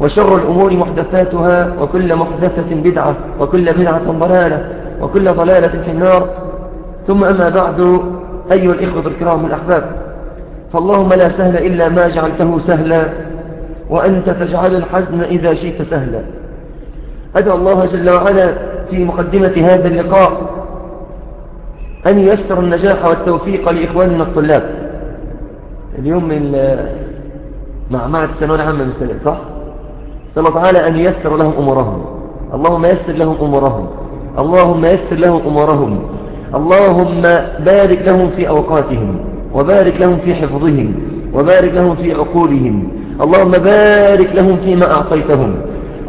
وشر الأمور محدثاتها وكل محدثة بدعة وكل بدعة ضلالة وكل ضلالة في النار. ثم أما بعد أيها الإخوة الكرام الأحباب فاللهم لا سهل إلا ما جعلته سهلا وأنت تجعل الحزن إذا شئت سهلا. أدعو الله جل وعلا في مقدمة هذا اللقاء أن ييسر النجاح والتوفيق لإخواننا الطلاب. اليوم من معمعة الثانوية العامة مثلا صح؟ صلى الله تعالى أن ييسر لهم أمورهم. اللهم يسر لهم أمورهم. اللهم يسر لهم أمورهم. اللهم بارك لهم في أوقاتهم وبارك لهم في حفظهم وبارك لهم في عقولهم. اللهم بارك لهم فيما أعطيتهم.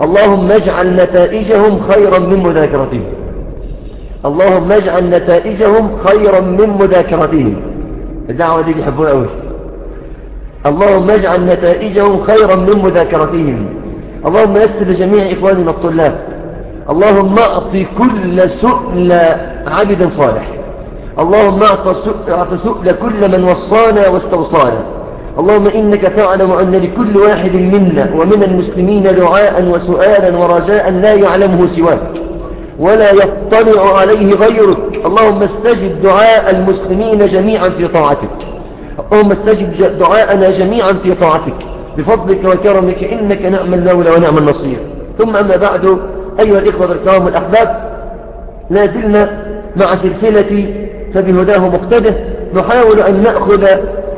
اللهم اجعل نتائجهم خيرا من مذاكرتهم. اللهم اجعل نتائجهم خيرا من مذاكرتهم. الدعوة دي بيحبوها أوي. اللهم اجعل نتائجهم خيرا من مذاكرتهم. اللهم يسر لجميع إخواننا الطلاب. اللهم أعط كل سؤل عبد صالح. اللهم أعط سؤل كل من وصانا واستوصانا. اللهم إنك تعلم أن لكل واحد منا ومن المسلمين دعاء وسؤالا ورجاء لا يعلمه سواك. ولا يطلع عليه غيرك. اللهم استجب دعاء المسلمين جميعا في طاعتك. اللهم استجب دعاءنا جميعا في طاعتك. بفضلك وكرمك إنك نعم المولى ونعم النصير. ثم أما بعد أيها الإخوة الكرام الأحباب لا زلنا مع سلسلة فبهداه مقتده نحاول أن نأخذ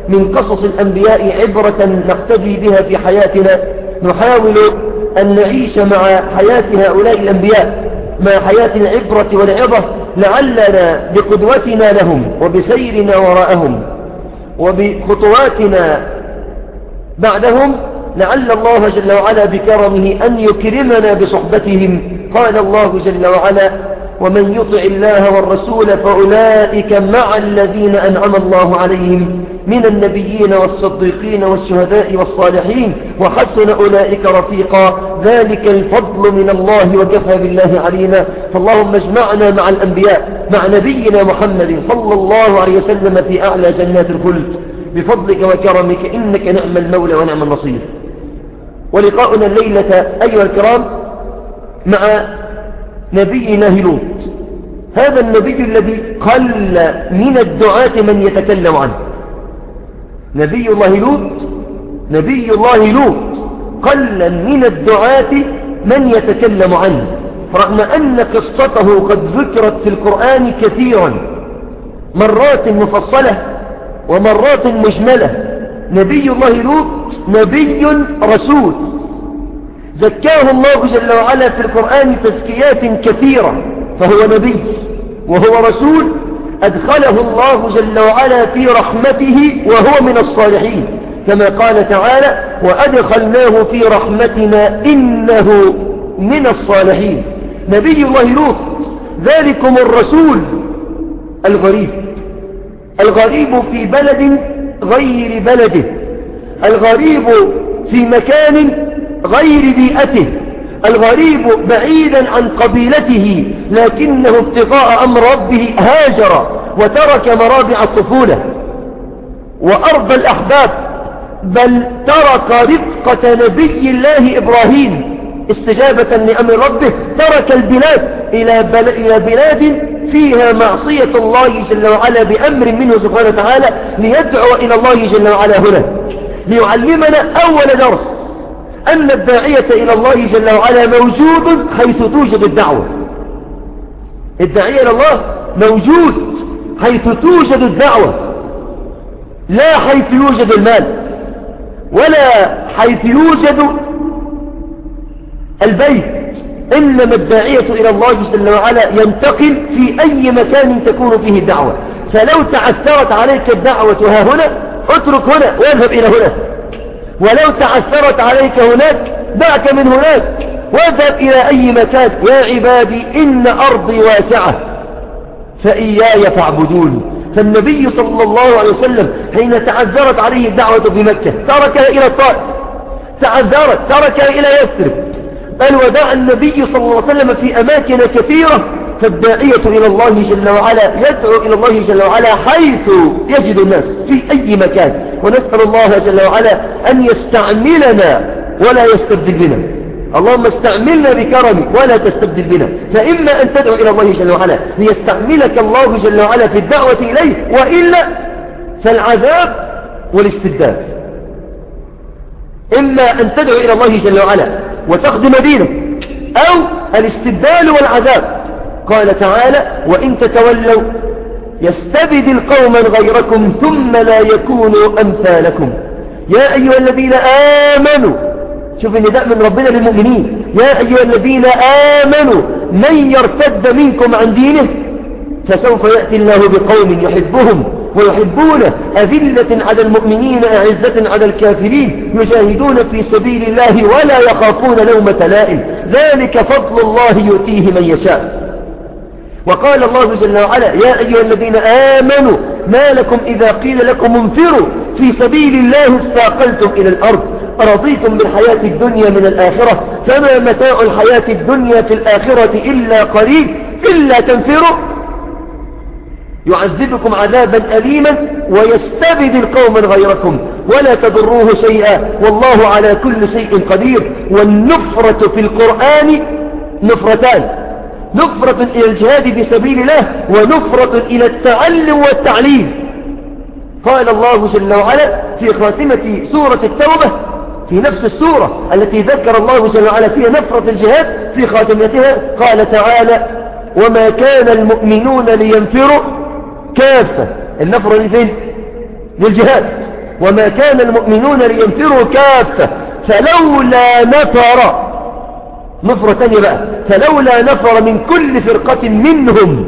من قصص الأنبياء عبرة نقتدي بها في حياتنا نحاول أن نعيش مع حياة هؤلاء الأنبياء مع حياة العبرة والعظة لعلنا بقدوتنا لهم وبسيرنا وراءهم وبخطواتنا بعدهم لعل الله جل وعلا بكرمه أن يكرمنا بصحبتهم. قال الله جل وعلا ومن يطع الله والرسول فأولئك مع الذين أنعم الله عليهم من النبيين والصديقين والشهداء والصالحين وحسن أولئك رفيقا. ذلك الفضل من الله وكفى بالله علينا فاللهم اجمعنا مع الأنبياء مع نبينا محمد صلى الله عليه وسلم في أعلى جنات الخلد. بفضلك وكرمك إنك نعم المولى ونعم النصير. ولقاؤنا الليلة أيها الكرام مع نبينا لوط هذا النبي الذي قل من الدعاة من يتكلم عنه. نبي الله لوط نبي الله لوط قل من الدعاة من يتكلم عنه. رغم أن قصته قد ذكرت في القرآن كثيرا مرات مفصلة ومرات مجملة. نبي الله لوط نبي رسول. زكاه الله جل وعلا في القرآن تزكيات كثيرة. فهو نبي وهو رسول. أدخله الله جل وعلا في رحمته وهو من الصالحين. كما قال تعالى وأدخلناه في رحمتنا إنه من الصالحين. نبي الله لوط ذلكم الرسول الغريب. الغريب في بلد غير بلده. الغريب في مكان غير بيئته. الغريب بعيدا عن قبيلته لكنه ابتغاء أمر ربه هاجر وترك مرابع الطفولة. وأرض الأحباب بل ترك رفقة نبي الله إبراهيم استجابة لأمر ربه. ترك البلاد إلى. إلى بلاد فيها معصية الله جل وعلا بأمر منه سبحانه وتعالى ليدعو إلى الله جل وعلا هنا. ليعلمنا أول درس أن الداعية إلى الله جل وعلا موجود حيث توجد الدعوة. الداعية إلى الله موجود حيث توجد الدعوة لا حيث يوجد المال ولا حيث يوجد البيت إنما الداعية إلى الله جل وعلا ينتقل في أي مكان تكون فيه الدعوة فلو تعثرت عليك الدعوة ها هنا اترك هنا واذهب إلى هنا ولو تعثرت عليك هناك دعك من هناك. واذهب إلى أي مكان. يا عبادي إن أرضي واسعة. فإياي فاعبدون. فالنبي صلى الله عليه وسلم حين تعذرت عليه الدعوة في مكة تركها إلى الطائف. تعذرت تركها إلى يثرب. بل ودع النبي صلى الله عليه وسلم في أماكن كثيرة فالداعية إلى الله جل وعلا يدعو إلى الله جل وعلا حيث يجد الناس في أي مكان. ونسأل الله جل وعلا أن يستعملنا ولا يستبدل بنا. اللهم استعملنا بكرمك ولا تستبدل بنا. فإما أن تدعو إلى الله جل وعلا ليستعملك الله جل وعلا في الدعوة إليه وإلا فالعذاب والاستبدال. إما أن تدعو إلى الله جل وعلا وتخدم دينه أو الاستبدال والعذاب. قال تعالى وإن تتولوا يستبدل قوما غيركم ثم لا يكونوا أمثالكم. يا أيها الذين آمنوا شوف النداء من ربنا للمؤمنين. يا أيها الذين آمنوا من يرتد منكم عن دينه فسوف يأتي الله بقوم يحبهم. ويحبونه أذلة على المؤمنين أعزة على الكافرين يجاهدون في سبيل الله ولا يخافون لومة لائم. ذلك فضل الله يؤتيه من يشاء. وقال الله جل وعلا يا أيها الذين آمنوا ما لكم إذا قيل لكم انفروا في سبيل الله استاقلتم إلى الأرض. أرضيتم بالحياة الدنيا من الآخرة؟ فما متاع الحياة الدنيا في الآخرة إلا قليل. إلا تنفروا. يعذبكم عذابا أليما ويستبدل قوما غيركم. ولا تضروه شيئا. والله على كل شيء قدير. والنفرة في القرآن نفرتان. نفرة إلى الجهاد في سبيل الله ونفرة إلى التعلم والتعليم. قال الله جل وعلا في خاتمة سورة التوبة في نفس السورة التي ذكر الله جل وعلا فيها نفرة الجهاد في خاتمتها قال تعالى وما كان المؤمنون لينفروا كافة. النفرة دي فين؟ للجهاد. وما كان المؤمنون لينفروا كافة. فلولا نفر. نفرة تانية بقى. فلولا نفر من كل فرقة منهم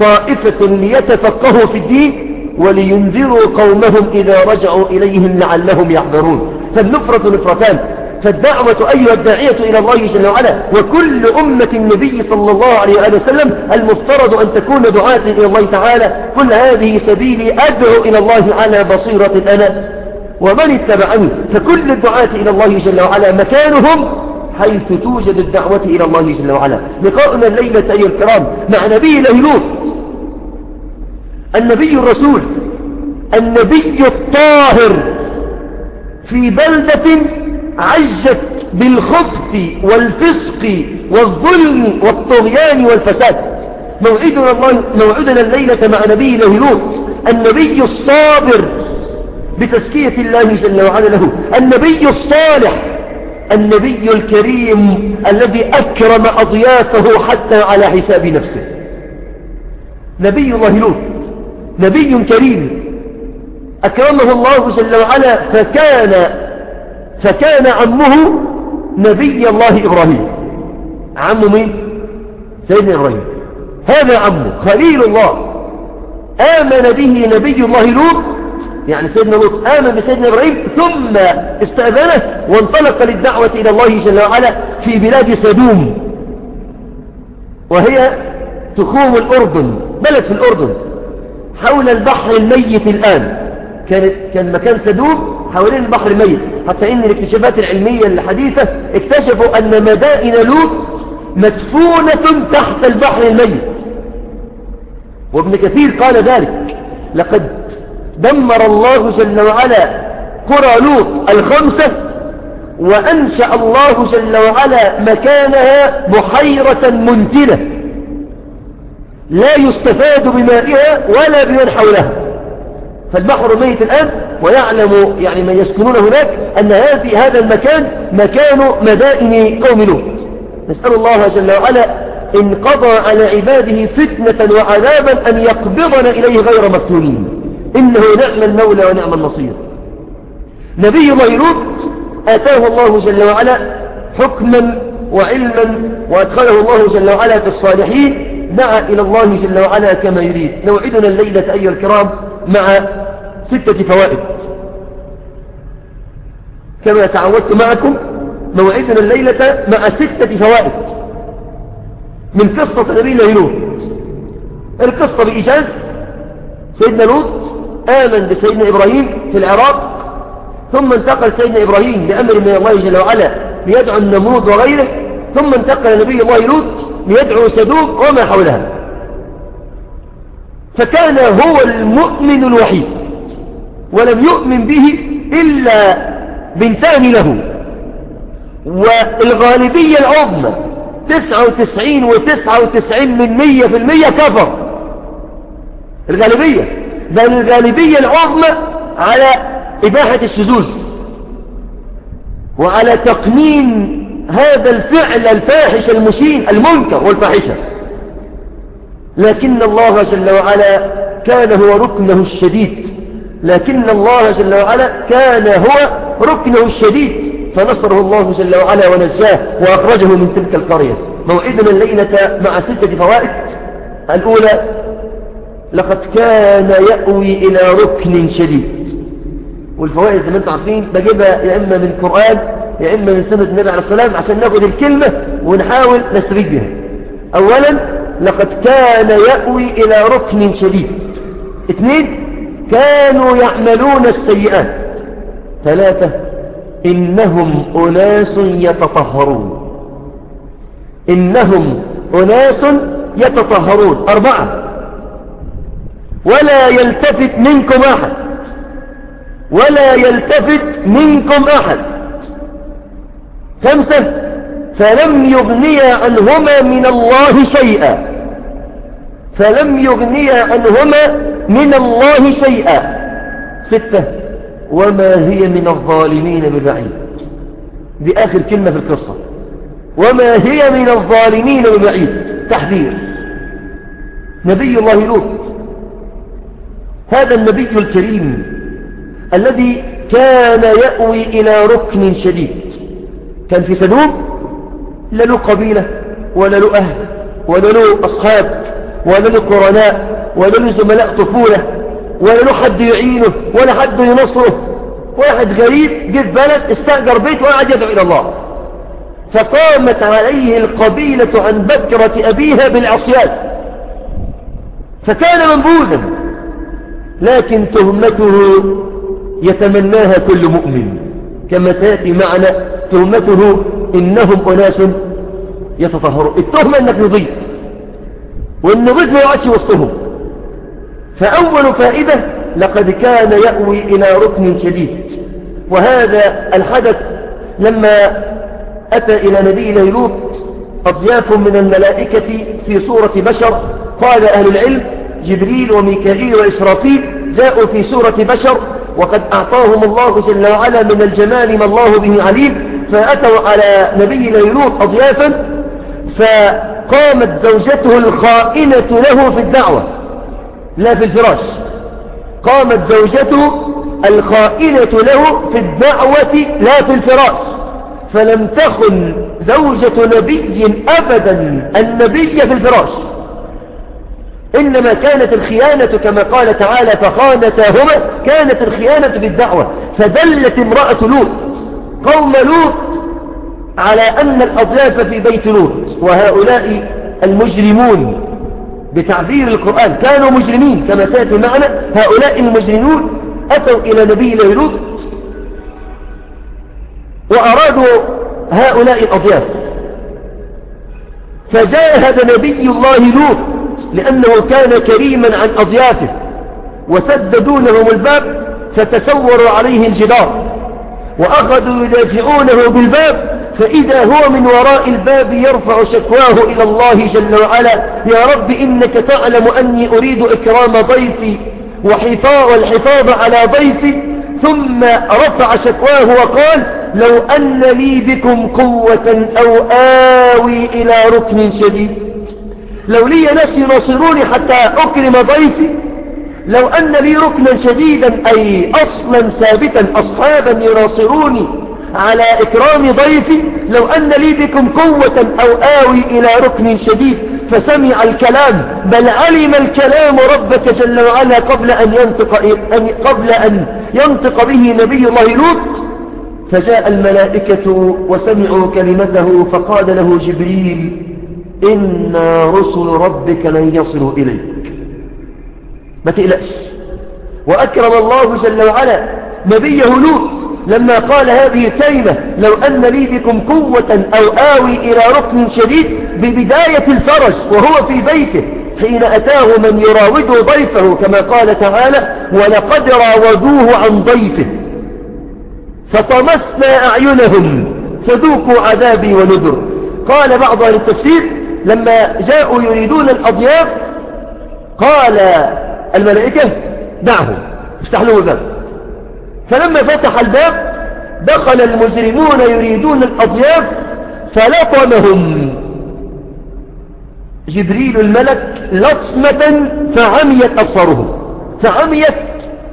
طائفة ليتفقهوا في الدين ولينذروا قومهم إذا رجعوا إليهم لعلهم يحذرون. فالنفرة نفرتان. فالدعوة أيها الداعية إلى الله جل وعلا وكل أمة النبي صلى الله عليه وسلم المفترض أن تكون دعاة إلى الله تعالى. كل هذه سبيلي أدعو إلى الله على بصيرة أنا. ومن اتبعني فكل الدعاة إلى الله جل وعلا مكانهم حيث توجد الدعوة إلى الله جل وعلا. لقاؤنا الليلة أيها الكرام مع نبي الله النبي الرسول النبي الطاهر في بلدة عجت بالخبث والفسق والظلم والطغيان والفساد. موعدنا, الله موعدنا الليلة مع نبي لوط النبي الصابر بتزكية الله جل وعلا له. النبي الصالح النبي الكريم الذي أكرم أضيافه حتى على حساب نفسه. نبي الله لوط نبي كريم. أكرمه الله جل وعلا فكان فكان عمه نبي الله إبراهيم. عمه مين؟ سيدنا إبراهيم. هذا عمه خليل الله. آمن به نبي الله لوط يعني سيدنا لوط آمن بسيدنا إبراهيم ثم استأذنه وانطلق للدعوة إلى الله جل وعلا في بلاد سدوم. وهي تخوم الأردن بلد في الأردن حول البحر الميت الآن. كان, كان مكان سدوم حوالين البحر الميت. حتى إن الاكتشافات العلمية الحديثة اكتشفوا أن مدائن لوط مدفونة تحت البحر الميت. وابن كثير قال ذلك. لقد دمر الله جل وعلا قرى لوط الخمسة وأنشأ الله جل وعلا مكانها بحيرة منتنة. لا يستفاد بمائها ولا بمن حولها. فالبحر ميت الآن ويعلم يعني من يسكنون هناك أن هذه هذا المكان مكان مدائن قوم لوط. نسأل الله جل وعلا إن قضى على عباده فتنة وعذابا أن يقبضنا إليه غير مفتونين. إنه نعم المولى ونعم النصير. نبي الله لوط آتاه الله جل وعلا حكما وعلما وأدخله الله جل وعلا في الصالحين دعا إلى الله جل وعلا كما يريد. نوعدنا الليلة أيها الكرام مع ستة فوائد. كما تعودت معكم موعدنا الليلة مع ستة فوائد. من قصة نبينا لوط. القصة بإيجاز. سيدنا لوط آمن بسيدنا إبراهيم في العراق ثم انتقل سيدنا إبراهيم بأمر من الله جل وعلا ليدعو النمرود وغيره ثم انتقل نبي الله لوط ليدعو سدوم وما حولها. فكان هو المؤمن الوحيد ولم يؤمن به إلا بنتان له. والغالبية العظمى تسعة وتسعين وتسعة وتسعين من مية في المية كفر. الغالبية بل الغالبية العظمى على إباحة الشذوذ وعلى تقنين هذا الفعل الفاحش المشين المنكر والفاحشة. لكن الله جل وعلا كان هو ركنه الشديد. لكن الله جل وعلا كان هو ركنه الشديد. فنصره الله جل وعلا ونجاه وأخرجه من تلك القرية. موعدنا الليلة مع ستة فوائد. الأولى لقد كان يأوي إلى ركن شديد. والفوائد زي ما أنتم عارفين بجيبها يا إما من قرآن يا إما من سنة النبي عليه السلام عشان ناخد الكلمة ونحاول نستفيد بها. أولا لقد كان يأوي إلى ركن شديد. اثنين كانوا يعملون السيئات. ثلاثة إنهم أناس يتطهرون. إنهم أناس يتطهرون. أربعة ولا يلتفت منكم أحد. ولا يلتفت منكم أحد. خمسة فلم يغني عنهما من الله شيئا. فلم يغني عنهما من الله شيئا. ستة. وما هي من الظالمين ببعيد دي آخر كلمة في القصة. وما هي من الظالمين ببعيد تحذير. نبي الله لوط. هذا النبي الكريم الذي كان يأوي إلى ركن شديد. كان في سدوم. لا له قبيلة ولا له أهل ولا له أصحاب ولا له قرناء ولا له زملاء طفولة ولا له حد يعينه ولا حد ينصره. واحد غريب جه بلد استأجر بيت وقعد يدعو إلى الله. فقامت عليه القبيلة عن بكرة أبيها بالعصيان. فكان منبوذا لكن تهمته يتمناها كل مؤمن. كما سيأتي معنا تهمته إنهم أناس يتطهرون. التهمة أنك نضيف وأن نضيف ما يعيش وسطهم. فأول فائدة لقد كان يأوي إلى ركن شديد. وهذا الحدث لما أتى إلى نبي ليلوط أضياف من الملائكة في صورة بشر. قال أهل العلم جبريل وميكائيل وإسرافيل جاءوا في صورة بشر وقد أعطاهم الله جل وعلا من الجمال ما الله به عليم. فأتوا على نبي ليلوط أضيافا فقامت زوجته الخائنة له في الدعوة لا في الفراش. قامت زوجته الخائنة له في الدعوة لا في الفراش. فلم تخن زوجة نبي أبدا النبي في الفراش. إنما كانت الخيانة كما قال تعالى فخانتاهما كانت الخيانة بالدعوة. فدلت امرأة لوط. قوم لوط على أن الأضياف في بيت لوط وهؤلاء المجرمون بتعبير القرآن. كانوا مجرمين كما سيأتي معنا. هؤلاء المجرمون أتوا إلى نبي لوط وأرادوا هؤلاء الأضياف فجاهد نبي الله لوط لأنه كان كريما عن أضيافه وسددوا الباب فتسوروا عليه الجدار. وأخذوا يدافعونه بالباب فإذا هو من وراء الباب يرفع شكواه إلى الله جل وعلا. يا رب إنك تعلم أني أريد إكرام ضيفي والحفاظ على ضيفي. ثم رفع شكواه وقال لو أن لي بكم قوة أو آوي إلى ركن شديد. لو لي ناس يناصروني حتى أكرم ضيفي لو أن لي ركنا شديدا أي أصلا ثابتا أصحابا يناصروني على إكرام ضيفي لو أن لي بكم قوة أو آوي إلى ركن شديد فسمع الكلام بل علم الكلام ربك جل وعلا قبل أن ينطق, قبل أن ينطق به نبي الله لوط. فجاء الملائكة وسمعوا كلمته فقال له جبريل إن رسل ربك لن يصلوا إليك. ما تقلقش. وأكرم الله جل وعلا نبيه لوط لما قال هذه الكلمة لو أن لي بكم قوة أو آوي إلى ركن شديد ببداية الفرج وهو في بيته حين أتاه من يراود ضيفه كما قال تعالى ولقد راودوه عن ضيفه فطمسنا أعينهم فذوقوا عذابي ونذر. قال بعض أهل التفسير لما جاءوا يريدون الأضياف قال الملائكة دعهم افتح لهم الباب. فلما فتح الباب دخل المجرمون يريدون الأضياف فلطمهم. جبريل الملك لطمة فعميت أبصارهم. فعميت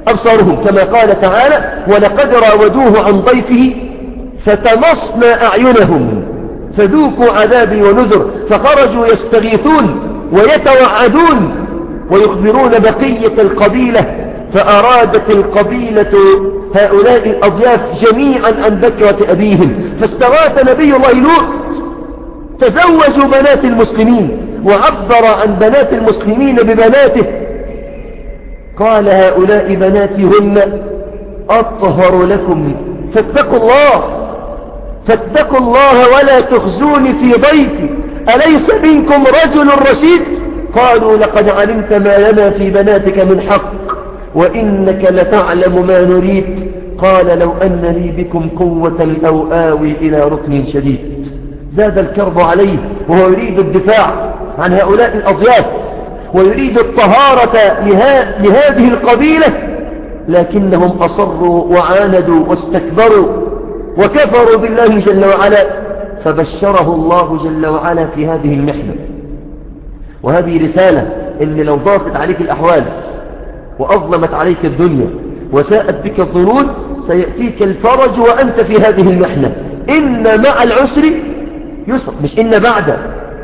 أبصارهم كما قال تعالى ولقد راودوه عن ضيفه فتمصنا أعينهم. فذوقوا عذابي ونذر. فخرجوا يستغيثون ويتوعدون. ويخبرون بقية القبيلة فأرادت القبيلة هؤلاء الأضياف جميعا عن بكرة أبيهم. فاستغاث نبي الله لوط تزوجوا بنات المسلمين وعبر عن بنات المسلمين ببناته. قال هؤلاء بناتي هن أطهر لكم. فاتقوا الله فاتقوا الله ولا تخزوني في ضيفي. أليس منكم رجل رشيد؟ قالوا لقد علمت ما لنا في بناتك من حق وإنك لتعلم ما نريد. قال لو أن لي بكم قوة أو آوي إلى ركن شديد. زاد الكرب عليه وهو يريد الدفاع عن هؤلاء الأضياف ويريد الطهارة لهذه القبيلة لكنهم أصروا وعاندوا واستكبروا وكفروا بالله جل وعلا فبشره الله جل وعلا في هذه المحنة. وهذه رسالة إن لو ضاقت عليك الأحوال وأظلمت عليك الدنيا وساءت بك الظنون سيأتيك الفرج وأنت في هذه المحنة. إن مع العسر يسر مش إن بعد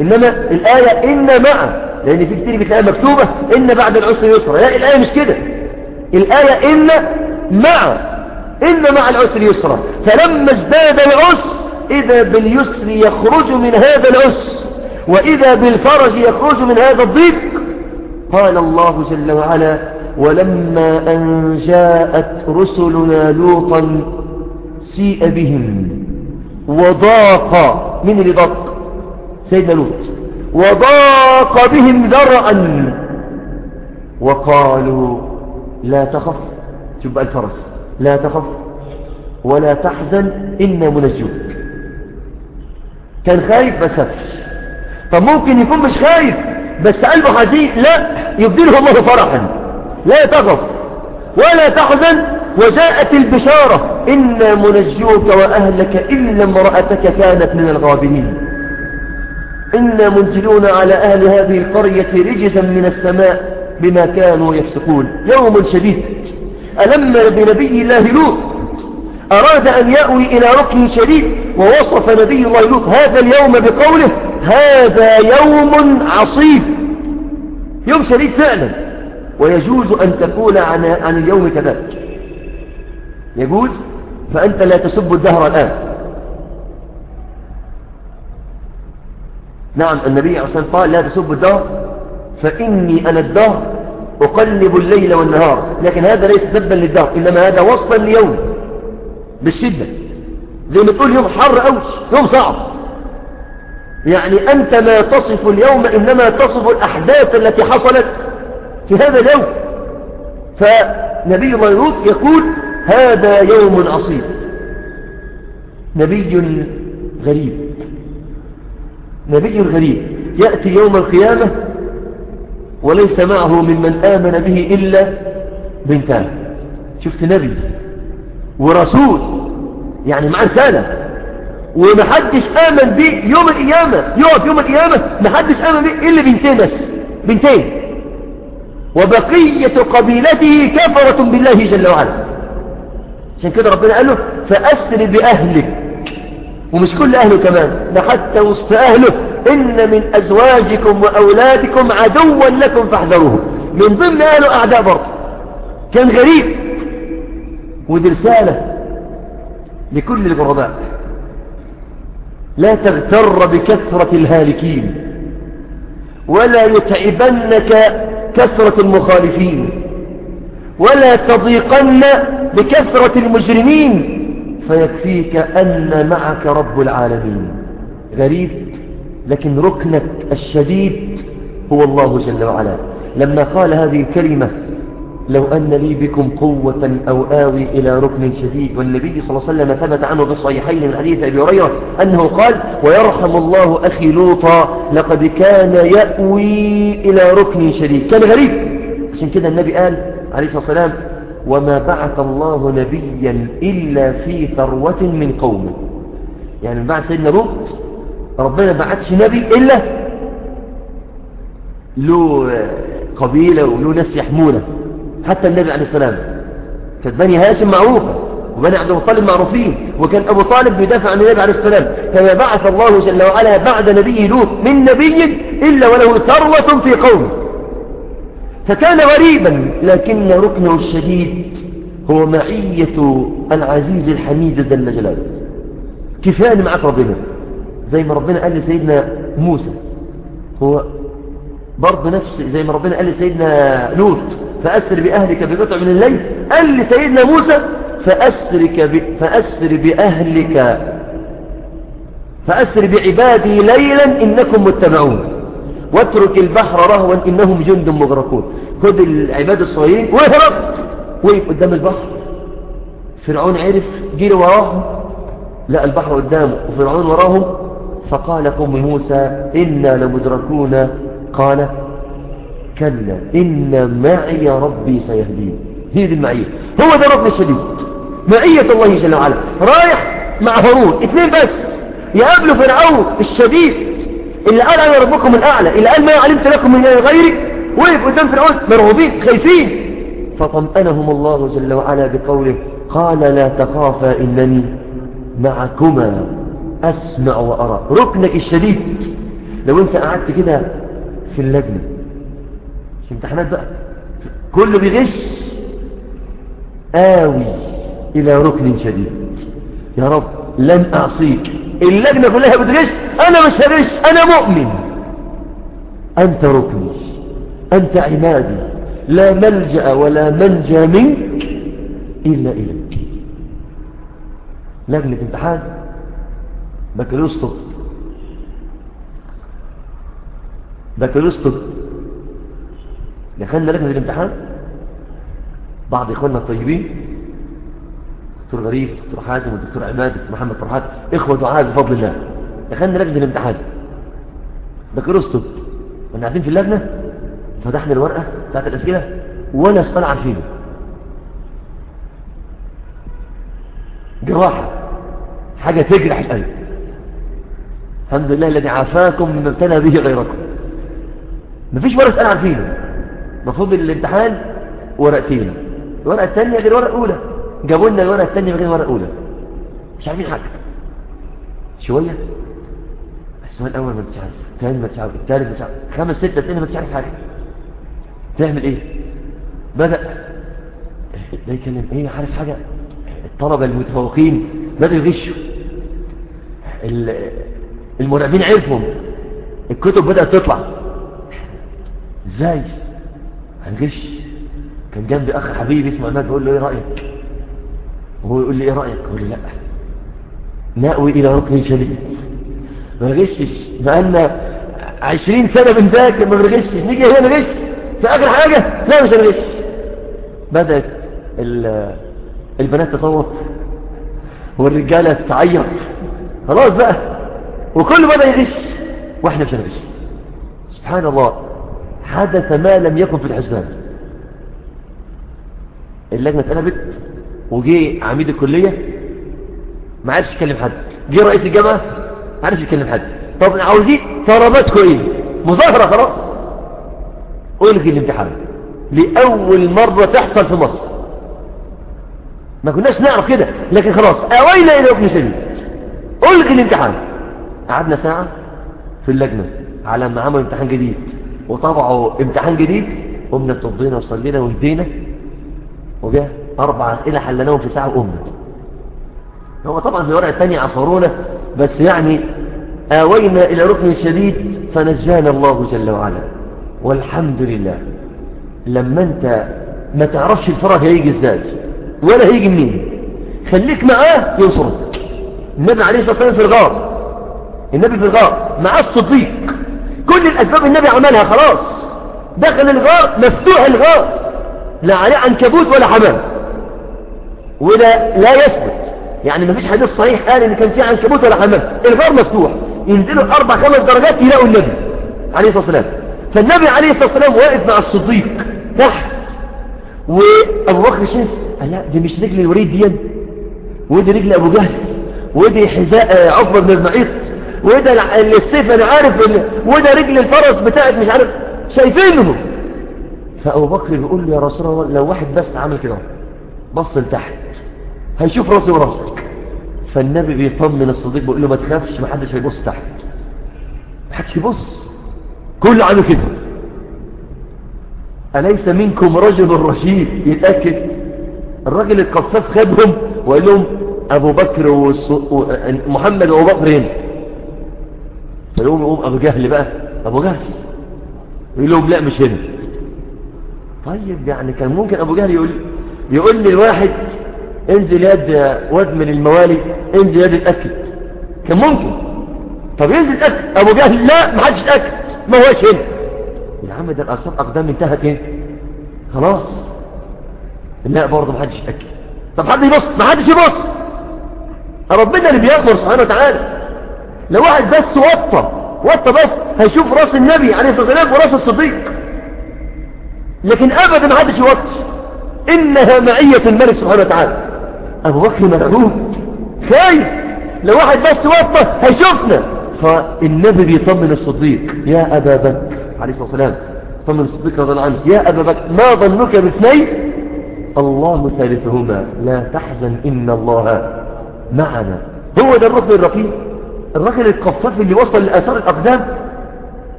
إنما الآية إن مع. لأن في كتير بتلاقيها مكتوبة إن بعد العسر يسر. لا الآية مش كده. الآية إن مع إن مع العسر يسرا فلما ازداد العسر إذا باليسر يخرج من هذا العسر. وإذا بالفرج يخرج من هذا الضيق قال الله جل وعلا ولما أن جاءت رسلنا لوطا سيء بهم وضاق من اللي ضاق؟ سيدنا لوط. وضاق بهم ذرعا وقالوا لا تخف تبقى الفرس لا تخف ولا تحزن إنا منجوك. كان خايف خافش طب ممكن يكون مش خايف بس قلبه حزين لا يبدله الله فرحا. لا تغض ولا تحزن وجاءت البشارة إنا منجوك وأهلك إلا امرأتك كانت من الغابرين. إنا منزلون على أهل هذه القرية رجزا من السماء بما كانوا يفسقون. يوم شديد. ألم بنبي الله لوط؟ أراد أن يأوي إلى ركن شديد ووصف نبي الله لوط هذا اليوم بقوله هذا يوم عصيب. يوم شديد فعلا. ويجوز أن تقول عن, عن اليوم كذلك. يجوز؟ فأنت لا تسب الدهر الآن. نعم النبي عليه والسلام قال لا تسب الدهر فإني أنا الدهر أقلب الليل والنهار. لكن هذا ليس سبا للدهر إنما هذا وصفا ليوم بالشدة. زي ما تقول يوم حر أوي يوم صعب. يعني أنت ما تصف اليوم إنما تصف الأحداث التي حصلت في هذا اليوم. فنبي الله يقول هذا يوم عصيب. نبي غريب. نبي غريب. يأتي يوم القيامة وليس معه ممن آمن به إلا بنتان شفت نبي ورسول يعني مع رسالة. ومحدش آمن به يوم القيامة. يقف يوم القيامة محدش آمن به إلا بنتين بس بنتين. وبقية قبيلته كفرة بالله جل وعلا. عشان كده ربنا قال له فأسر بأهلك. ومش كل أهله كمان ده حتى وسط أهله. إن من أزواجكم وأولادكم عدوا لكم فاحذروه من ضمن أهله أعداء برضه. كان غريب. ودي رسالة لكل الغرباء. لا تغتر بكثرة الهالكين ولا يتعبنك كثرة المخالفين ولا تضيقن بكثرة المجرمين فيكفيك أن معك رب العالمين. غريب لكن ركنك الشديد هو الله جل وعلا. لما قال هذه الكلمة لو أن لي بكم قوة أو آوي إلى ركن شديد. والنبي صلى الله عليه وسلم ثبت عنه بالصحيحين من حديث أبي هريرة أنه قال ويرحم الله أخي لوطا لقد كان يأوي إلى ركن شديد. كان غريب. عشان كده النبي قال عليه الصلاة والسلام وما بعث الله نبيا إلا في ثروة من قومه. يعني من بعد سيدنا لوط ربنا بعثش نبي إلا له قبيلة وله ناس يحمونه. حتى النبي عليه السلام كانت بني هاشم معروفة وبني عبد المطلب معروفين وكان أبو طالب بيدافع عن النبي عليه السلام كما بعث الله جل وعلا بعد نبي لوط من نبي إلا وله ثروة في قومه فكان غريبا لكن ركنه الشديد هو معية العزيز الحميد جل جلاله كفاية معك ربنا. زي ما ربنا قال لسيدنا موسى هو برضه نفس زي ما ربنا قال لسيدنا لوط. فأسر بأهلك بقطع من الليل. قال لسيدنا موسى فأسرك ب... فأسر بأهلك. فأسر بعبادي ليلا إنكم متبعون. واترك البحر رهوا إنهم جند مغرقون. خد العباد الصغيرين واهرب وقف قدام البحر. فرعون عرف جيري وراهم؟ لقى البحر قدامه. وفرعون وراهم؟ فقال قوم موسى إنا لمدركون. قال كلا إن معي ربي سيهدين. هي دي المعية. هو ده رب الشديد. معية الله جل وعلا. رايح مع هارون. اثنين بس. يقابلوا فرعون الشديد. اللي قال أنا ربكم الأعلى. اللي قال ما علمت لكم من غيري. وقف قدام فرعون. مرعوبين خايفين. فطمأنهم الله جل وعلا بقوله. قال لا تخافا إنني معكما. أسمع وأرى. ركنك الشديد. لو أنت قعدت كده في اللجنة. مش امتحانات بقى. كله بيغش آوي إلى ركن شديد. يا رب لن أعصيك. اللجنة كلها بتغش. أنا مش هغش. أنا مؤمن. أنت ركني. أنت عمادي. لا ملجأ ولا منجى منك إلا إليك. لجنة امتحان. بكالوريوس طب. بكالوريوس طب. دخلنا لجنة الامتحان؟ بعض إخواننا الطيبين دكتور غريب ودكتور حازم ودكتور عماد ودكتور محمد فرحات إخوة دعاء بفضل الله. دخلنا لجنة الامتحان. طب كنا قاعدين في اللجنة فتحنا الورقة بتاعت الأسئلة ولا سؤال عارفينه جراحة. حاجة تجرح القلب. الحمد لله الذي عافاكم مما ابتلى به غيركم. مفيش ولا سؤال عارفينه المفروض الامتحان ورقتين. الورقة الثانية غير الورقة الأولى. جابوا لنا الورقة الثانية غير الورقة الأولى. مش عارفين حاجة. شوية. السؤال الأول ما انتش عارف الثاني ما انتش عارف الثالث ما انتش عارف خمس ستة أسئلة ما انتش عارف حاجة. تعمل إيه؟ بدأ. ده يكلم إيه؟ عارف حاجة؟ الطلبة المتفوقين بدأوا يغشوا. المراقبين عرفهم. الكتب بدأت تطلع. إزاي؟ هنغش كان جنبي أخ حبيبي اسمه عماد بقول له إيه رأيك؟ وهو يقول لي إيه رأيك؟ أقول له لا. نأوي إلى ركن شديد. ما نغشش. بقالنا عشرين سنة بنذاكر ما بنغشش. نيجي هنا نغش. في آخر حاجة؟ لا مش هنغش. بدأت البنات تصوت. والرجالة تعيط. خلاص بقى. وكل بدأ يغش. وإحنا مش هنغش. سبحان الله. حدث ما لم يكن في الحسبان. اللجنة اتقلبت وجي عميد الكلية. ما عرفش يكلم حد. جه رئيس الجامعة. ما عرفش يكلم حد. طب عاوزين طلباتكم إيه مظاهرة خلاص. الغي الامتحان. لأول مرة تحصل في مصر. ما كناش نعرف كده. لكن خلاص. اوينا إلى ابن سبيل الغي الامتحان. قعدنا ساعة في اللجنة على ما عملوا امتحان جديد. وطبعوا امتحان جديد قمنا اتوضينا وصلينا وهدينا وجاء أربع أسئلة حلناهم في ساعة وقمنا هو طبعا في الورقه الثانية عصرونا بس يعني آوينا إلى ركن شديد فنجانا الله جل وعلا. والحمد لله. لما أنت ما تعرفش الفرج هيجي إزاي ولا هيجي منين. خليك معاه ينصرك. النبي عليه الصلاة والسلام في الغار. النبي في الغار معاه الصديق. كل الأسباب النبي عملها خلاص. دخل الغار مفتوح الغار. لا عليه عنكبوت ولا حمام. ولا لا يثبت. يعني ما فيش حديث صحيح قال إن كان في عنكبوت ولا حمام. الغار مفتوح. ينزلوا أربع خمس درجات يلاقوا النبي عليه الصلاة والسلام. فالنبي عليه الصلاة والسلام واقف مع الصديق تحت. وأبو بكر شاف قال لا دي مش رجل الوريد دي. ودي رجل أبو جهل. ودي حذاء عقبة بن المعيط وده السيف أنا عارف وده رجل الفرس بتاعت مش عارف شايفينه. فأبو بكر بيقول له يا رسول الله لو واحد بس عمل كده بص لتحت هيشوف راسي وراسك. فالنبي بيطمن الصديق بيقول له ما تخافش ما حدش هيبص تحت. ما حدش يبص. كله عامل كده. أليس منكم رجل رشيد؟ يتأكد. الراجل القفاف خدهم وقال لهم أبو بكر ومحمد وأبو بكر هنا. فيقوم يقوم أبو جهل بقى أبو جهل. يقول لهم لا مش هنا. طيب يعني كان ممكن أبو جهل يقول يقول لي الواحد انزل يد واد من الموالي انزل يد اتأكد كان ممكن. طب ينزل اتأكد أبو جهل لا ما حدش اتأكد ما هوش هنا. يا عم ده الأثار أقدام انتهت هنا. خلاص. لا برضه ما حدش يتأكد طب حد يبص؟ ما حدش يبص. ربنا اللي بيأمر سبحانه وتعالى. لو واحد بس وطى وطى بس هيشوف راس النبي عليه الصلاة والسلام وراس الصديق. لكن أبدا ما حدش يوطي إنها معية الملك سبحانه وتعالى. أبو بكر مرعوب خايف. لو واحد بس وطى هيشوفنا. فالنبي بيطمن الصديق يا أبا بكر. عليه الصلاة والسلام. طمن الصديق رضي الله عنه يا أبا بكر ما ظنك باثنين؟ الله ثالثهما. لا تحزن إن الله معنا. هو ده الركن الرفيع الرجل القفاف اللي وصل لآثار الأقدام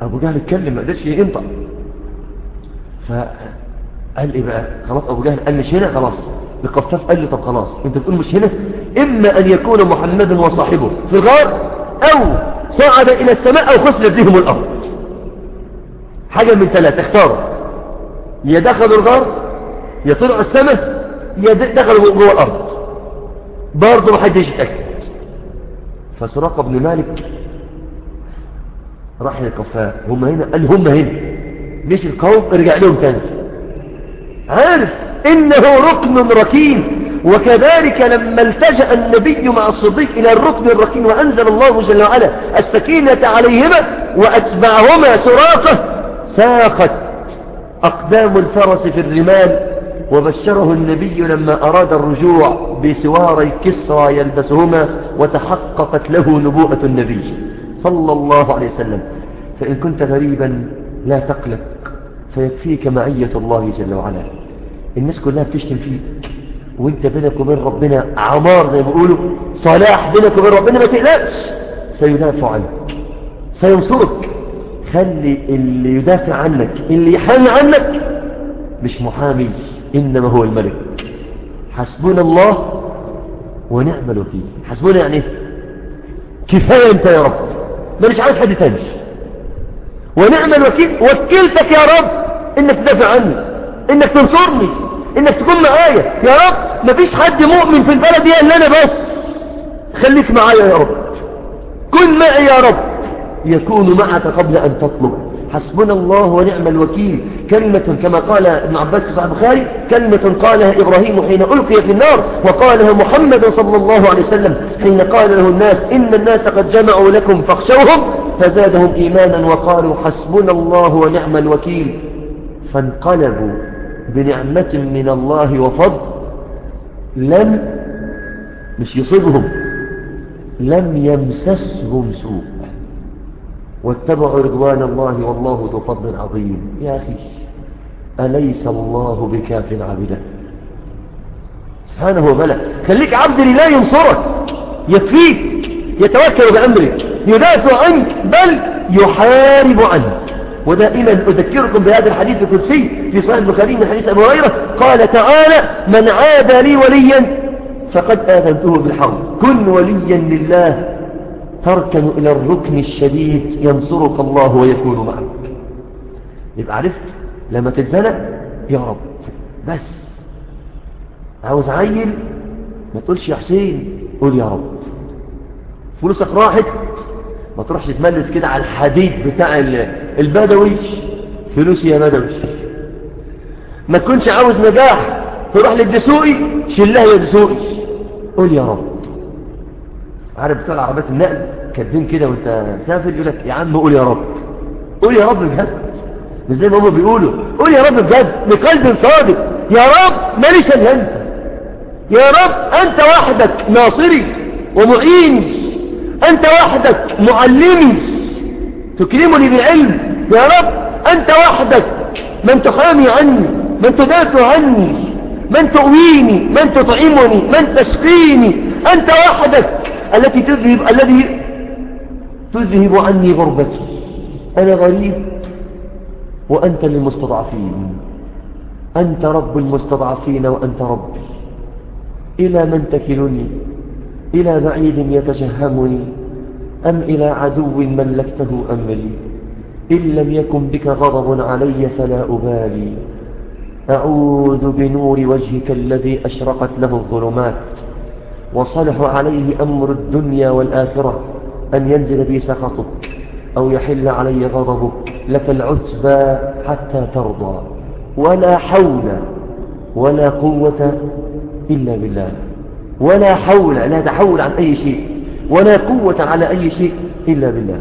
أبو جهل اتكلم ما قدرش ينطق. فقال إيه بقى؟ خلاص أبو جهل قال مش هنا خلاص. القفاف قال له طب خلاص أنت بتقول مش هنا؟ إما أن يكون محمد وصاحبه في الغار أو صعد إلى السماء أو خسرت بهم الأرض. حاجة من ثلاثة اختاروا. يا دخلوا الغار يا طلعوا السماء يا دخلوا جوه الأرض. برضه ما حدش يتأكد. فسراقة بن مالك راح للكفار هم هنا؟ قال هم هنا. مش القوم؟ ارجع لهم تاني. عارف إنه ركن ركين وكذلك لما التجأ النبي مع الصديق إلى الركن الركين وأنزل الله جل وعلا السكينة عليهما وأتبعهما سراقة ساقت أقدام الفرس في الرمال. وبشره النبي لما أراد الرجوع بسواري كسرى يلبسهما وتحققت له نبوءة النبي صلى الله عليه وسلم. فإن كنت غريبا لا تقلق فيكفيك معية الله جل وعلا. الناس كلها بتشتم فيك. وانت بينك وبين ربنا عمار زي ما بيقولوا صلاح بينك وبين ربنا ما تقلقش. سيدافع عنك سينصرك. خلي اللي يدافع عنك اللي يحامي عنك مش محامي. إنما هو الملك. حسبنا الله ونعم الوكيل. حسبنا يعني إيه كفاية أنت يا رب. ما مش عايز حد تاني. ونعم الوكيل. وكلتك يا رب إنك تدافع عني. إنك تنصرني. إنك تكون معايا. يا رب ما فيش حد مؤمن في البلد دي إلا أنا بس. خليك معايا يا رب. كن معي يا رب. يكون معك قبل أن تطلب. حسبنا الله ونعم الوكيل. كلمة كما قال ابن عباس في صحيح البخاري كلمة قالها إبراهيم حين ألقي في النار وقالها محمد صلى الله عليه وسلم حين قال له الناس إن الناس قد جمعوا لكم فاخشوهم فزادهم إيمانا وقالوا حسبنا الله ونعم الوكيل. فانقلبوا بنعمة من الله وفضل لم مش يصيبهم لم يمسسهم سوء. واتبعوا رضوان الله والله ذو فضل عظيم. يا أخي أليس الله بكاف عبده سبحانه وبلا خليك عبد لله ينصرك يكفيك يتوكل بأمرك يدافع عنك بل يحارب عنك. ودائما أذكركم بهذا الحديث القدسي في صحيح البخاري من حديث أبو هريرة قال تعالى من عاد لي وليا فقد آذنته بالحرب. كن وليا لله. تركن إلى الركن الشديد ينصرك الله ويكون معك. يبقى عرفت؟ لما تتزنق يا رب. بس. عاوز عيل؟ ما تقولش يا حسين. قول يا رب. فلوسك راحت؟ ما تروحش تملس كده على الحديد بتاع البدوي فلوسي يا بدوي ما تكونش عاوز نجاح تروح للدسوقي؟ شلها يا دسوقي. قول يا رب. عارف بتوع عربيات النقل كاتبين كده وانت سافر يقول لك يا عم قول يا رب. قول يا رب بجد. زي ما هم بيقولوا. قول يا رب بجد. بقلب صادق. يا رب ماليش الا انت. يا رب انت وحدك ناصري ومعيني انت وحدك معلمي. تكرمني بالعلم. يا رب انت وحدك. من تحامي عني. من تدافع عني. من تؤويني. من تطعمني. من تسقيني. أنت وحدك. التي تذهب الذي تذهب عني غربتي. أنا غريب وأنت للمستضعفين. أنت رب المستضعفين وأنت ربي. إلى من تكلني؟ إلى بعيد يتجهمني أم إلى عدو ملكته أمري إن لم يكن بك غضب علي فلا أبالي. أعوذ بنور وجهك الذي أشرقت له الظلمات. وصلح عليه أمر الدنيا والآخرة أن ينزل بي سخطك أو يحل علي غضبك لك العتبى حتى ترضى. ولا حول ولا قوة إلا بالله. ولا حول لا تحول عن أي شيء ولا قوة على أي شيء إلا بالله.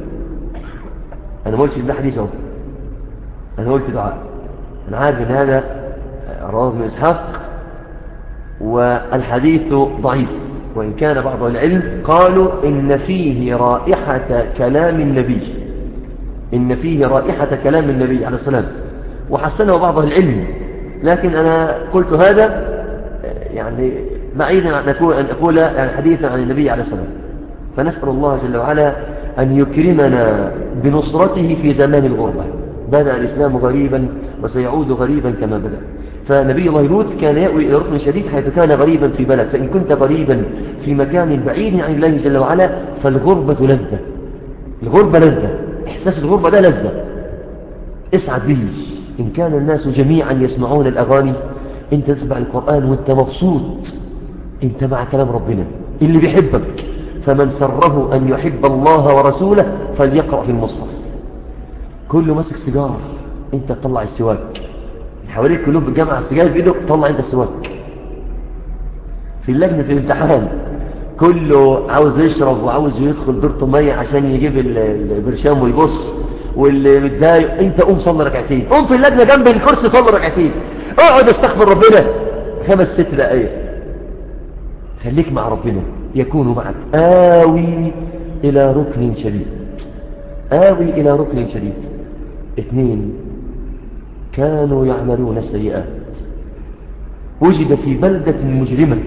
أنا ما قلتش ده حديث أنا قلت دعاء. أنا عارف أن هذا رواه ابن إسحاق والحديث ضعيف. وإن كان بعض العلم قالوا إن فيه رائحة كلام النبي. إن فيه رائحة كلام النبي عليه السلام وحسنه بعض العلم. لكن أنا قلت هذا يعني بعيدا عن أن أقول حديثا عن النبي عليه السلام فنسأل الله جل وعلا أن يكرمنا بنصرته في زمان الغربة. بدأ الإسلام غريبا وسيعود غريبا كما بدأ فنبي الله لوط كان يأوي إلى ركن شديد حيث كان غريبا في بلد فإن كنت غريبا في مكان بعيد عن الله جل وعلا فالغربة لذة. الغربة لذة. إحساس الغربة ده لذة. اسعد به. إن كان الناس جميعا يسمعون الأغاني أنت تسمع القرآن وأنت مبسوط. أنت مع كلام ربنا. اللي بيحبك. فمن سره أن يحب الله ورسوله فليقرأ في المصحف. كله ماسك سيجار أنت تطلع السواك. حواليك كلهم في الجامعة السجاير في ايده طلع أنت السواك في اللجنة في الامتحان. كله عاوز يشرب وعاوز يدخل دورته مية عشان يجيب البرشام ويبص واللي متضايق أنت قوم صلي ركعتين. قوم في اللجنة جنب الكرسي صلي ركعتين. اقعد استغفر ربنا. خمس ست دقايق. خليك مع ربنا. يكون معك. آوي إلى ركن شديد. آوي إلى ركن شديد. اثنين كانوا يعملون السيئات. وجد في بلدة مجرمة.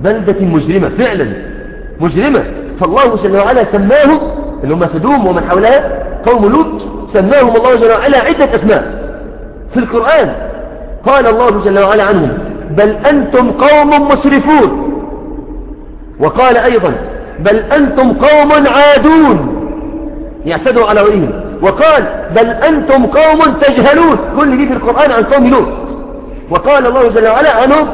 بلدة مجرمة فعلا مجرمة. فالله جل وعلا سماهم اللي هم سدوم ومن حولها قوم لوط سماهم الله جل وعلا عدة أسماء. في القرآن قال الله جل وعلا عنهم بل أنتم قوم مسرفون. وقال أيضا بل أنتم قوم عادون. يعتدوا على وإهم وقال بل أنتم قوم تجهلون كل دي في القرآن عن قوم لوط. وقال الله جل وعلا عنهم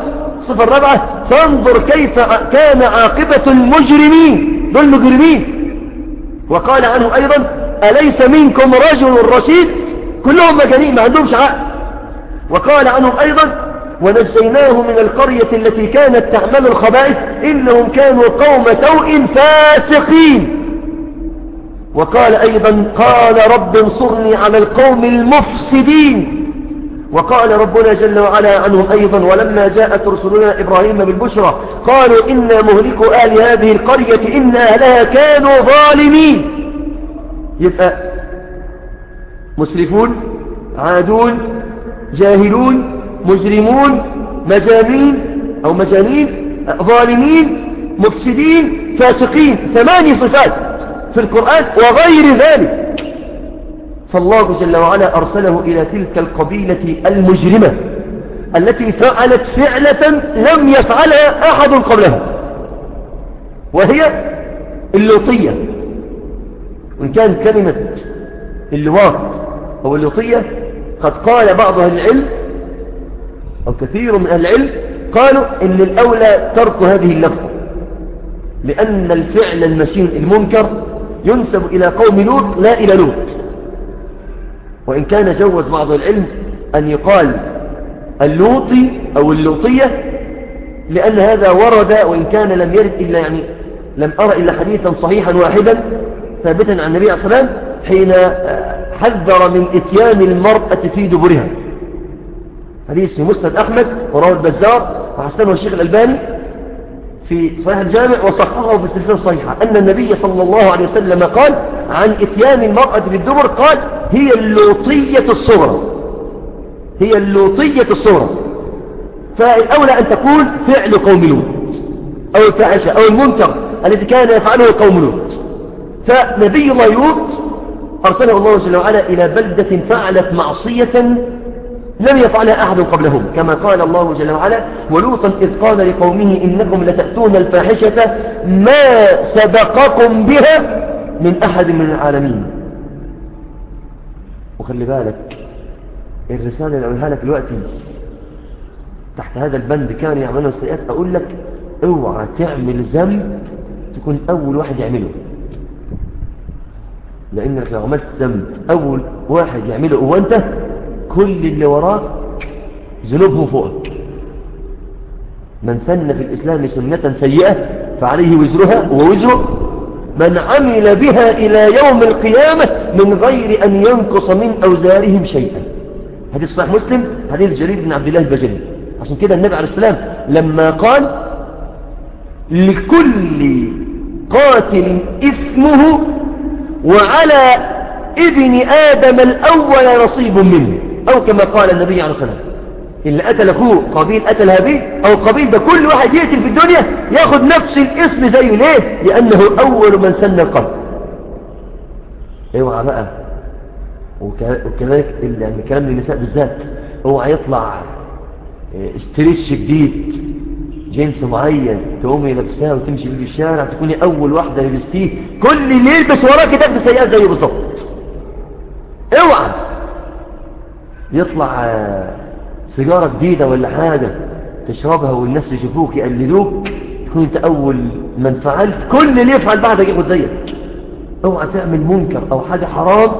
صفة الرابعة فانظر كيف كان عاقبة المجرمين. دول مجرمين. وقال عنه أيضا أليس منكم رجل رشيد؟ كلهم مجانين ما عندهمش عقل. وقال عنهم أيضا ونجيناه من القرية التي كانت تعمل الخبائث إنهم كانوا قوم سوء فاسقين. وقال أيضا قال رب انصرني على القوم المفسدين وقال ربنا جل وعلا عنهم أيضا ولما جاءت رسلنا إبراهيم بالبشرى قالوا إنا مهلك أهل هذه القرية إن أهلها كانوا ظالمين يبقى مسرفون عادون جاهلون مجرمون مجانين أو مجانين ظالمين مفسدين فاسقين ثماني صفات في القرآن وغير ذلك. فالله جل وعلا أرسله إلى تلك القبيلة المجرمة التي فعلت فعلة لم يفعلها أحد قبلها وهي اللوطية. وإن كان كلمة اللواط أو اللوطية قد قال بعض أهل العلم أو كثير من أهل العلم قالوا إن الأولى ترك هذه اللفظة لأن الفعل المشين المنكر ينسب إلى قوم لوط لا إلى لوط. وإن كان جوز بعض العلم أن يقال اللوطي أو اللوطية لأن هذا ورد وإن كان لم يرد إلا يعني لم أرى إلا حديثا صحيحا واحدا ثابتا عن النبي عليه الصلاة والسلام حين حذر من إتيان المرأة في دبرها. حديث في مسند أحمد ورواه البزار وحسنه الشيخ الألباني في صحيح الجامع وصححه في السلسلة الصحيحة. أن النبي صلى الله عليه وسلم قال عن إتيان المرأة بالدبر قال هي اللوطية الصغرى. هي اللوطية الصغرى. فالأولى أن تكون فعل قوم لوط أو الفاحشة أو المنكر الذي كان يفعله قوم لوط. فنبي الله لوط أرسله الله جل وعلا إلى بلدة فعلت معصية لم يفعلها أحد قبلهم. كما قال الله جل وعلا ولوطا إذ قال لقومه إنكم لتأتون الفاحشة ما سبقكم بها من أحد من العالمين. وخلي بالك الرسالة اللي أقولها لك دلوقتي تحت هذا البند كان يعملون السيئات أقول لك أوعى تعمل ذنب تكون أول واحد يعمله. لأنك لو عملت ذنب أول واحد يعمله هو أنت كل اللي وراك ذنوبهم فوقك. من سن في الإسلام سنة سيئة فعليه وزرها ووزره. من عمل بها إلى يوم القيامة من غير أن ينقص من أوزارهم شيئا. حديث صحيح مسلم حديث جرير بن عبد الله البجلي. عشان كده النبي عليه السلام لما قال لكل قاتل إثمه وعلى ابن آدم الأول نصيب منه. أو كما قال النبي عليه الصلاة والسلام اللي قتل أخوه قابيل قتل هابيل أو قابيل ده كل واحد يقتل في الدنيا ياخد نفس الاسم زيه ليه؟ لأنه أول من سن القتل اوعى بقى. وكذلك يعني كلام للنساء بالذات اوعى يطلع استريش جديد جنس معين تقومي لابساه وتمشي في الشارع تكوني أول واحدة لبستيه كل اللي يلبس وراك تاخد سيئات زيه بالظبط. اوعى. يطلع سيجارة جديدة ولا حاجة تشربها والناس يشوفوك يقلدوك تكون انت أول من فعلت كل اللي يفعل بعدك ياخد زيك. اوعى تعمل منكر أو حاجة حرام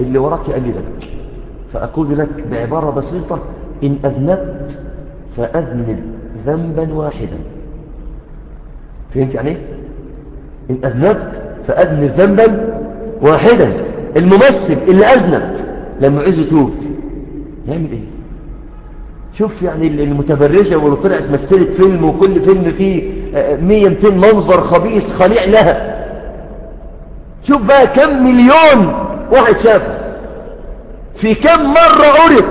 اللي وراك يقلدك. فأقول لك بعبارة بسيطة إن أذنبت فأذنب ذنبا واحدا. فهمت يعني إيه؟ إن أذنبت فأذنب ذنبا واحدا. الممثل اللي أذنب لما عايز يتوب يعمل إيه؟ شوف يعني المتبرجة واللي طلعت مثلت فيلم وكل فيلم فيه مية متين منظر خبيث خليع لها. شوف بقى كم مليون واحد شافه في كم مرة عرض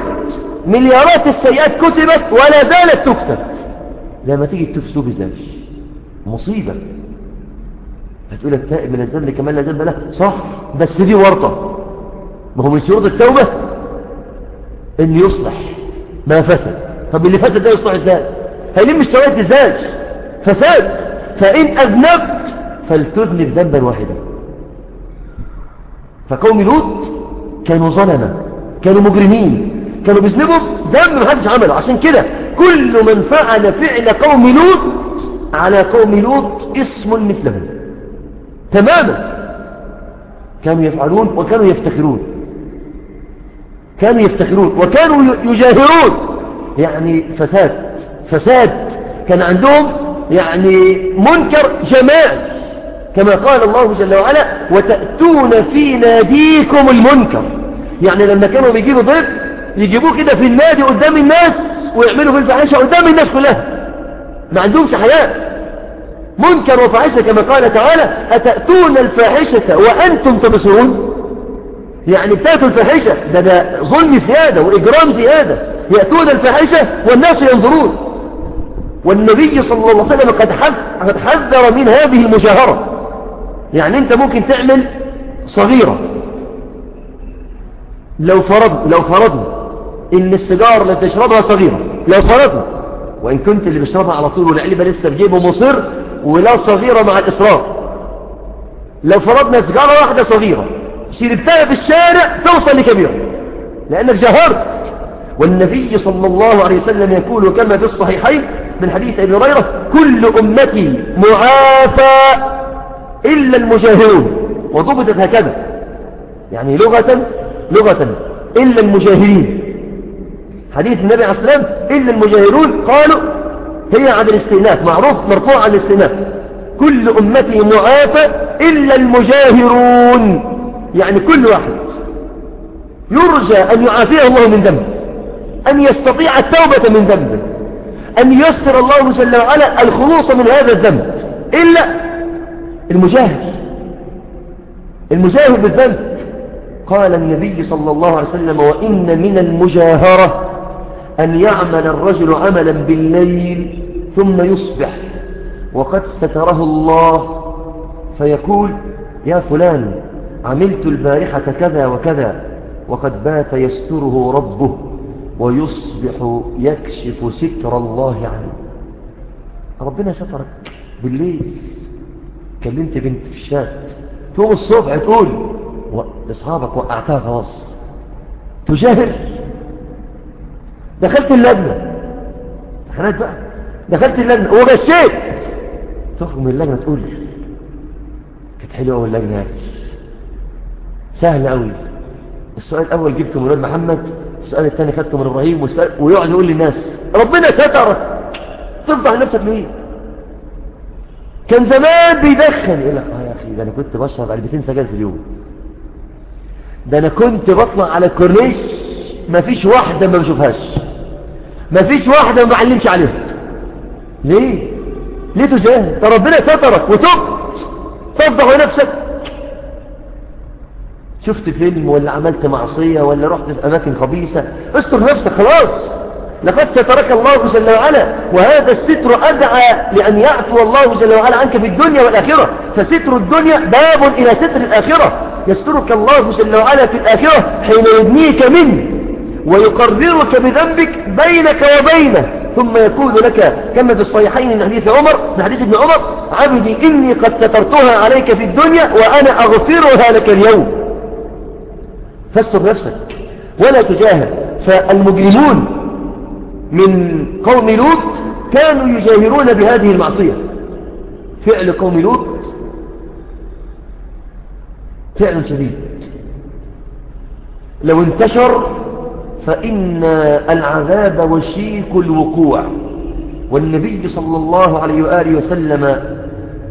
مليارات السيئات كتبت ولا زالت تكتب. لما تيجي تفسوق إزاي مصيبة. هتقول لك تائب من الذنب كمان لا ذنب له صح بس دي ورطة. ما هو من شروط التوبة؟ إن يصلح ما فسد طب اللي فسد ده يصلح إزاي؟ هيلم اشتريت إزاي فساد. فإن أذنبت فلتذنب ذنبا واحدا. فقوم لوط كانوا ظلمة كانوا مجرمين كانوا بيذنبوا ذنب محدش عمله. عشان كده كل من فعل فعل قوم لوط على قوم لوط اسم مثله تماما. كانوا يفعلون وكانوا يفتخرون. كانوا يفتخرون وكانوا يجاهرون. يعني فساد فساد كان عندهم يعني منكر جماعي كما قال الله جل وعلا وتأتون في ناديكم المنكر. يعني لما كانوا بيجيبوا ضيف يجيبوه كده في النادي قدام الناس ويعملوا في الفحشة قدام الناس كلها. ما عندهمش حياة. منكر وفاحشة كما قال تعالى أتأتون الفاحشة وأنتم تبصرون؟ يعني بتأتوا الفاحشة. ده ده ظلم زيادة وإجرام زيادة. يأتون الفاحشة والناس ينظرون. والنبي صلى الله عليه وسلم قد حذر من هذه المجاهرة. يعني انت ممكن تعمل صغيرة. لو فرضنا لو فرضنا إن السيجار اللي تشربها صغيرة. لو فرضنا. وإن كنت اللي بيشربها على طول والعلبة لسه بجيبه مصر ولا صغيرة مع الإصرار. لو فرضنا سيجارة واحدة صغيرة. شربتها في الشارع توصل لكبيرة. لأنك جهرت والنبي صلى الله عليه وسلم يقول كما في الصحيحين من حديث أبي هريرة كل أمتي معافى إلا المجاهرون. وضبطت هكذا. يعني لغة لغة إلا المجاهرين. حديث النبي عليه والسلام إلا المجاهرون قالوا هي عن الاستئناف معروف مرفوع عن الاستئناف. كل أمتي معافى إلا المجاهرون. يعني كل واحد يرجى أن يعافيه الله من ذنبه أن يستطيع التوبة من ذنبه أن يسر الله جل وعلا الخلوص من هذا الذنب. إلا المجاهر المجاهر بالذنب. قال النبي صلى الله عليه وسلم وإن من المجاهرة أن يعمل الرجل عملا بالليل ثم يصبح وقد ستره الله فيقول يا فلان عملت البارحة كذا وكذا وقد بات يستره ربه ويصبح يكشف ستر الله عنه. ربنا سترك بالليل. كلمت بنت في الشات تقوم الصبح تقول لاصحابك وقعتها خلاص. تجاهر. دخلت اللجنة. دخلت بقى. دخلت اللجنة. وغشيت. تخرج من اللجنة تقول كانت حلوة اللجنة سهل قوي السؤال الأول جبته من ولد محمد السؤال الثاني خدته من إبراهيم والسؤال ويقعد يقول للناس ربنا ستر. تفضح نفسك ليه؟ كان زمان بيدخن يقول لك آه يا أخي ده أنا كنت بشرب علبتين سجاير في اليوم. ده أنا كنت بطلع على الكورنيش مفيش واحدة ما بشوفهاش. مفيش واحدة ما بعلمش عليها. ليه؟ ليه تجاهد ده ربنا سترك وتب. تفضح نفسك. شفت فيلم ولا عملت معصية ولا رحت في أماكن خبيثة استر نفسك خلاص. لقد سترك الله جل وعلا وهذا الستر أدعى لأن يعفو الله جل وعلا عنك في الدنيا والآخرة. فستر الدنيا باب إلى ستر الآخرة. يسترك الله جل وعلا في الآخرة حين يدنيك منه ويقررك بذنبك بينك وبينه. ثم يقول لك كما في الصحيحين من حديث عمر من حديث ابن عمر عبدي إني قد سترتها عليك في الدنيا وأنا أغفرها لك اليوم. فاستر نفسك ولا تجاهل فالمجرمون من قوم لوط كانوا يجاهرون بهذه المعصية. فعل قوم لوط فعل شديد. لو انتشر فإن العذاب وشيك الوقوع. والنبي صلى الله عليه وآله وسلم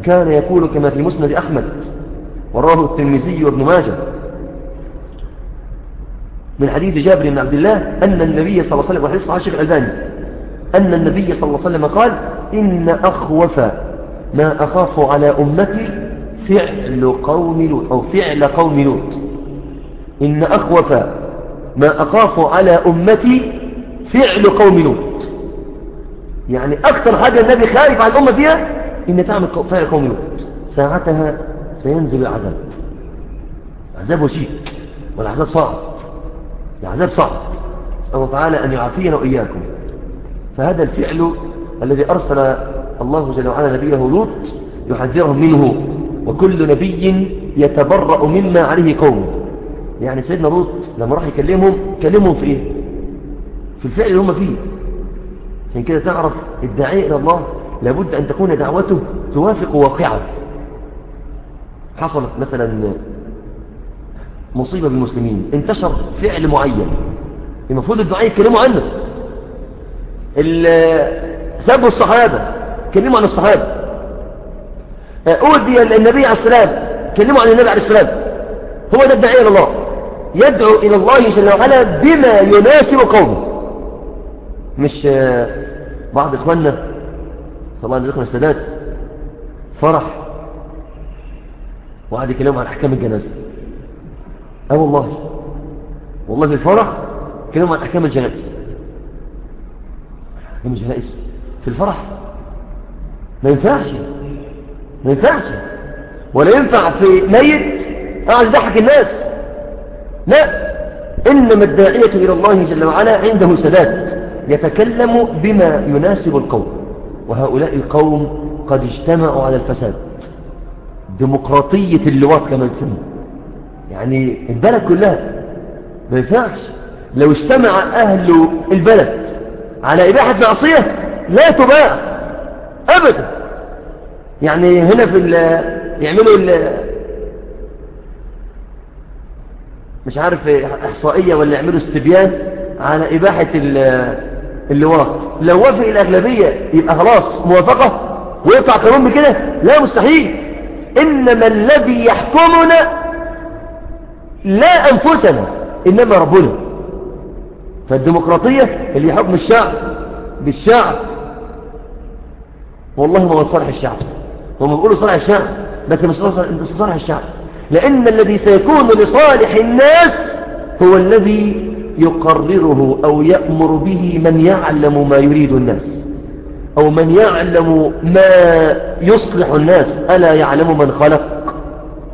كان يقول كما في مسند أحمد وراه الترمذي وابن ماجه من حديث جابر بن عبد الله أن النبي صلى الله عليه وسلم وحديث عاشق الألباني أن النبي صلى الله عليه وسلم قال إن أخوف ما أخاف على أمتي فعل قوم لوط أو فعل قوم لوط. إن أخوف ما أخاف على أمتي فعل قوم لوط. يعني أكثر حاجة النبي خايف على الأمة فيها إن تعمل فعل قوم لوط. ساعتها سينزل العذاب. عذاب وشيك والعذاب صعب. العذاب صعب. نسأل الله تعالى أن يعافينا وإياكم. فهذا الفعل الذي أرسل الله جل وعلا نبيه لوط يحذرهم منه وكل نبي يتبرأ مما عليه قومه يعني سيدنا لوط لما راح يكلمهم كلمهم في إيه؟ في الفعل اللي هم فيه. عشان كده تعرف الداعية إلى الله لابد أن تكون دعوته توافق واقعه. حصلت مثلا مصيبة بالمسلمين. انتشر فعل معين. المفروض الدعاء يتكلموا عنه. سبوا الصحابة كلموا عن الصحابة. أودي النبي عليه السلام كلموا عن النبي عليه السلام. هو ده الداعية إلى الله. يدعو إلى الله جل وعلا بما يناسب قومه. مش بعض إخواننا صلى الله عليه وسلم السادات فرح وقعد يكلموا عن أحكام الجنازة. أه والله. والله في الفرح كلموا عن أحكام الجنائز. أحكام الجنائز. في الفرح. ما ينفعش. ما ينفعش. ولا ينفع في ميت قاعد يضحك الناس. لا. إنما الداعية إلى الله جل وعلا عنده سداد يتكلم بما يناسب القوم. وهؤلاء القوم قد اجتمعوا على الفساد. ديمقراطية اللواط كما يسمى. يعني البلد كلها. ما ينفعش. لو اجتمع أهل البلد على إباحة معصية لا تباع. أبدا. يعني هنا في يعملوا مش عارف إحصائية ولا يعملوا استبيان على إباحة اللواط. لو وافق الأغلبية يبقى خلاص موافقة ويقطع قانون بكده لا مستحيل. إنما الذي يحكمنا لا أنفسنا إنما ربنا. فالديمقراطية اللي يحكم الشعب بالشعب والله ما هو صالح الشعب. هم بيقولوا صالح الشعب بس مش صالح الشعب. لأن الذي سيكون لصالح الناس هو الذي يقرره أو يأمر به من يعلم ما يريد الناس أو من يعلم ما يصلح الناس ألا يعلم من خلق؟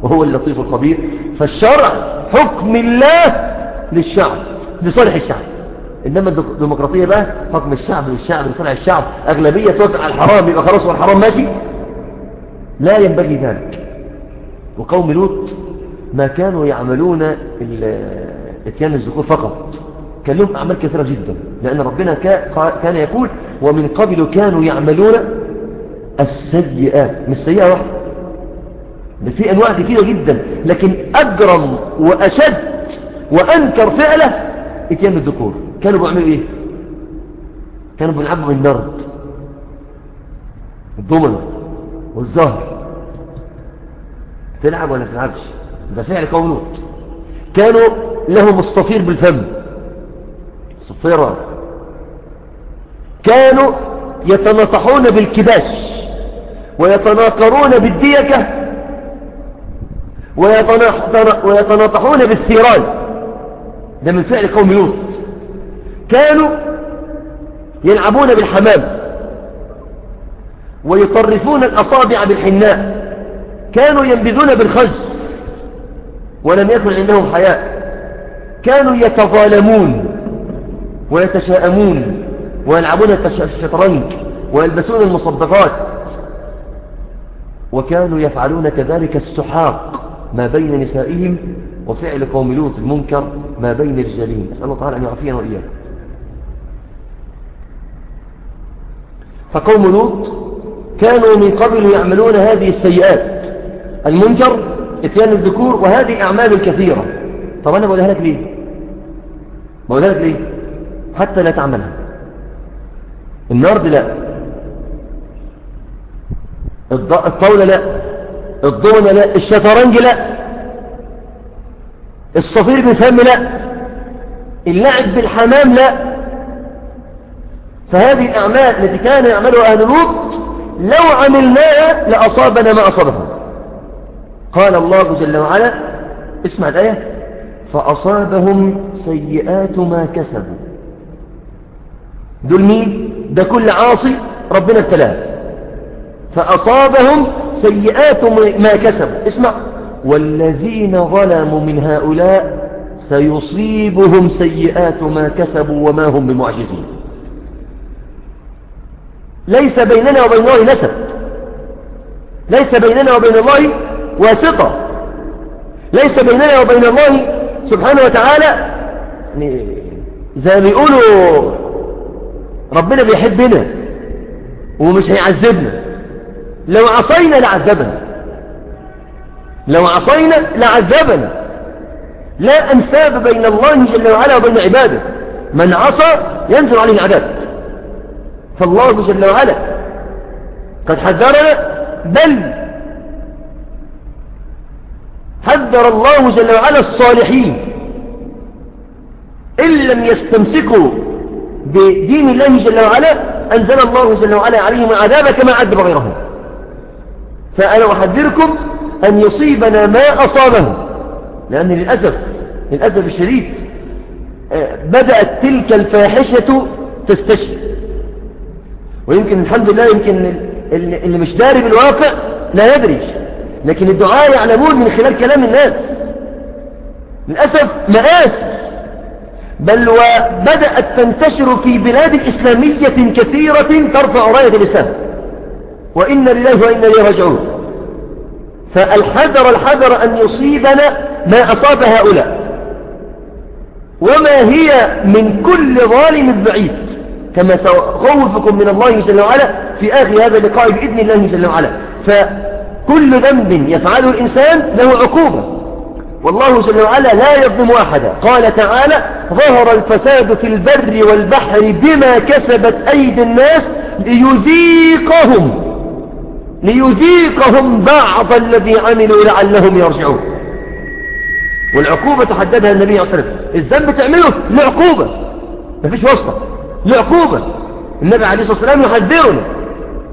وهو اللطيف الخبير. فالشرع حكم الله للشعب لصالح الشعب. إنما الديمقراطية بقى حكم الشعب للشعب لصالح الشعب. أغلبية توافق على الحرام يبقى خلاص والحرام ماشي. لا ينبغي ذلك. وقوم لوط ما كانوا يعملون إتيان الذكور فقط. كان لهم أعمال كثيرة جدا. لأن ربنا كان يقول ومن قبل كانوا يعملون السيئات. مش سيئة واحدة. ده في أنواع كثيرة جدا لكن أجرم وأشد وأنكر فعله إتيان الذكور. كانوا بيعملوا إيه؟ كانوا بيلعبوا بالنرد الضمن والزهر تلعب ولا تلعبش؟ ده فعل قوم لوط كانوا لهم الصفير بالفم. صفيرة كانوا يتنطحون بالكباش ويتناقرون بالديكة ويتناطحون بالثيران ده من فعل قوم لوط. كانوا يلعبون بالحمام. ويطرفون الأصابع بالحناء. كانوا ينبذون بالخز. ولم يكن عندهم حياء. كانوا يتظالمون ويتشاءمون ويلعبون الشطرنج ويلبسون المصدقات وكانوا يفعلون كذلك السحاق. ما بين نسائهم وفعل قوم لوط المنكر ما بين رجالهم. أسأل الله تعالى أن يعافينا وإياكم. فقوم لوط كانوا من قبل يعملون هذه السيئات. المنكر إتيان الذكور وهذه أعمال كثيرة. طب أنا بقولها لك ليه؟ بقولها لك ليه؟ حتى لا تعملها. النرد لا. الطاولة لا. الضونة لا الشطرنج لا. الصفير بالفم لا. اللعب بالحمام لا. فهذه الأعمال التي كان يعملها أهل لوط لو عملناها لأصابنا ما أصابهم. قال الله جل وعلا اسمع الآية فأصابهم سيئات ما كسبوا. دول مين؟ ده كل عاصي ربنا ابتلاه فأصابهم سيئات ما كسبوا. اسمع. والذين ظلموا من هؤلاء سيصيبهم سيئات ما كسبوا وما هم بمعجزين. ليس بيننا وبين الله نسب. ليس بيننا وبين الله واسطة. ليس بيننا وبين الله سبحانه وتعالى. يعني زي ما يقولوا ربنا بيحبنا ومش هيعذبنا. لو عصينا لعذبنا. لو عصينا لعذبنا. لا أنساب بين الله جل وعلا وبين عباده. من عصى ينزل عليه العذاب. فالله جل وعلا قد حذرنا. بل حذر الله جل وعلا الصالحين. إن لم يستمسكوا بدين الله جل وعلا أنزل الله جل وعلا عليهم عذابا كما عذب غيرهم. فأنا أحذركم أن يصيبنا ما أصابه لأن للأسف للأسف الشديد آه، بدأت تلك الفاحشة تستشفي ويمكن الحمد لله يمكن اللي مش داري بالواقع لا يدري. لكن الدعاء يعلمون من خلال كلام الناس. للأسف مآسف بل وبدأت تنتشر في بلاد إسلامية كثيرة ترفع راية الإسلام. وإن لله وإن إليه راجعون. فالحذر الحذر أن يصيبنا ما أصاب هؤلاء. وما هي من كل ظالم بعيد. كما سأخوفكم من الله جل وعلا في آخر هذا اللقاء بإذن الله جل وعلا. فكل ذنب يفعله الإنسان له عقوبة. والله جل وعلا لا يظلم أحدا. قال تعالى ظهر الفساد في البر والبحر بما كسبت أيدي الناس ليذيقهم ليذيقهم بعض الذي عملوا لعلهم يرجعون. والعقوبة تحددها النبي صلى الله عليه وسلم. الذنب تعمله لعقوبة. مفيش واسطة. لعقوبة. النبي عليه الصلاة والسلام يحذرنا.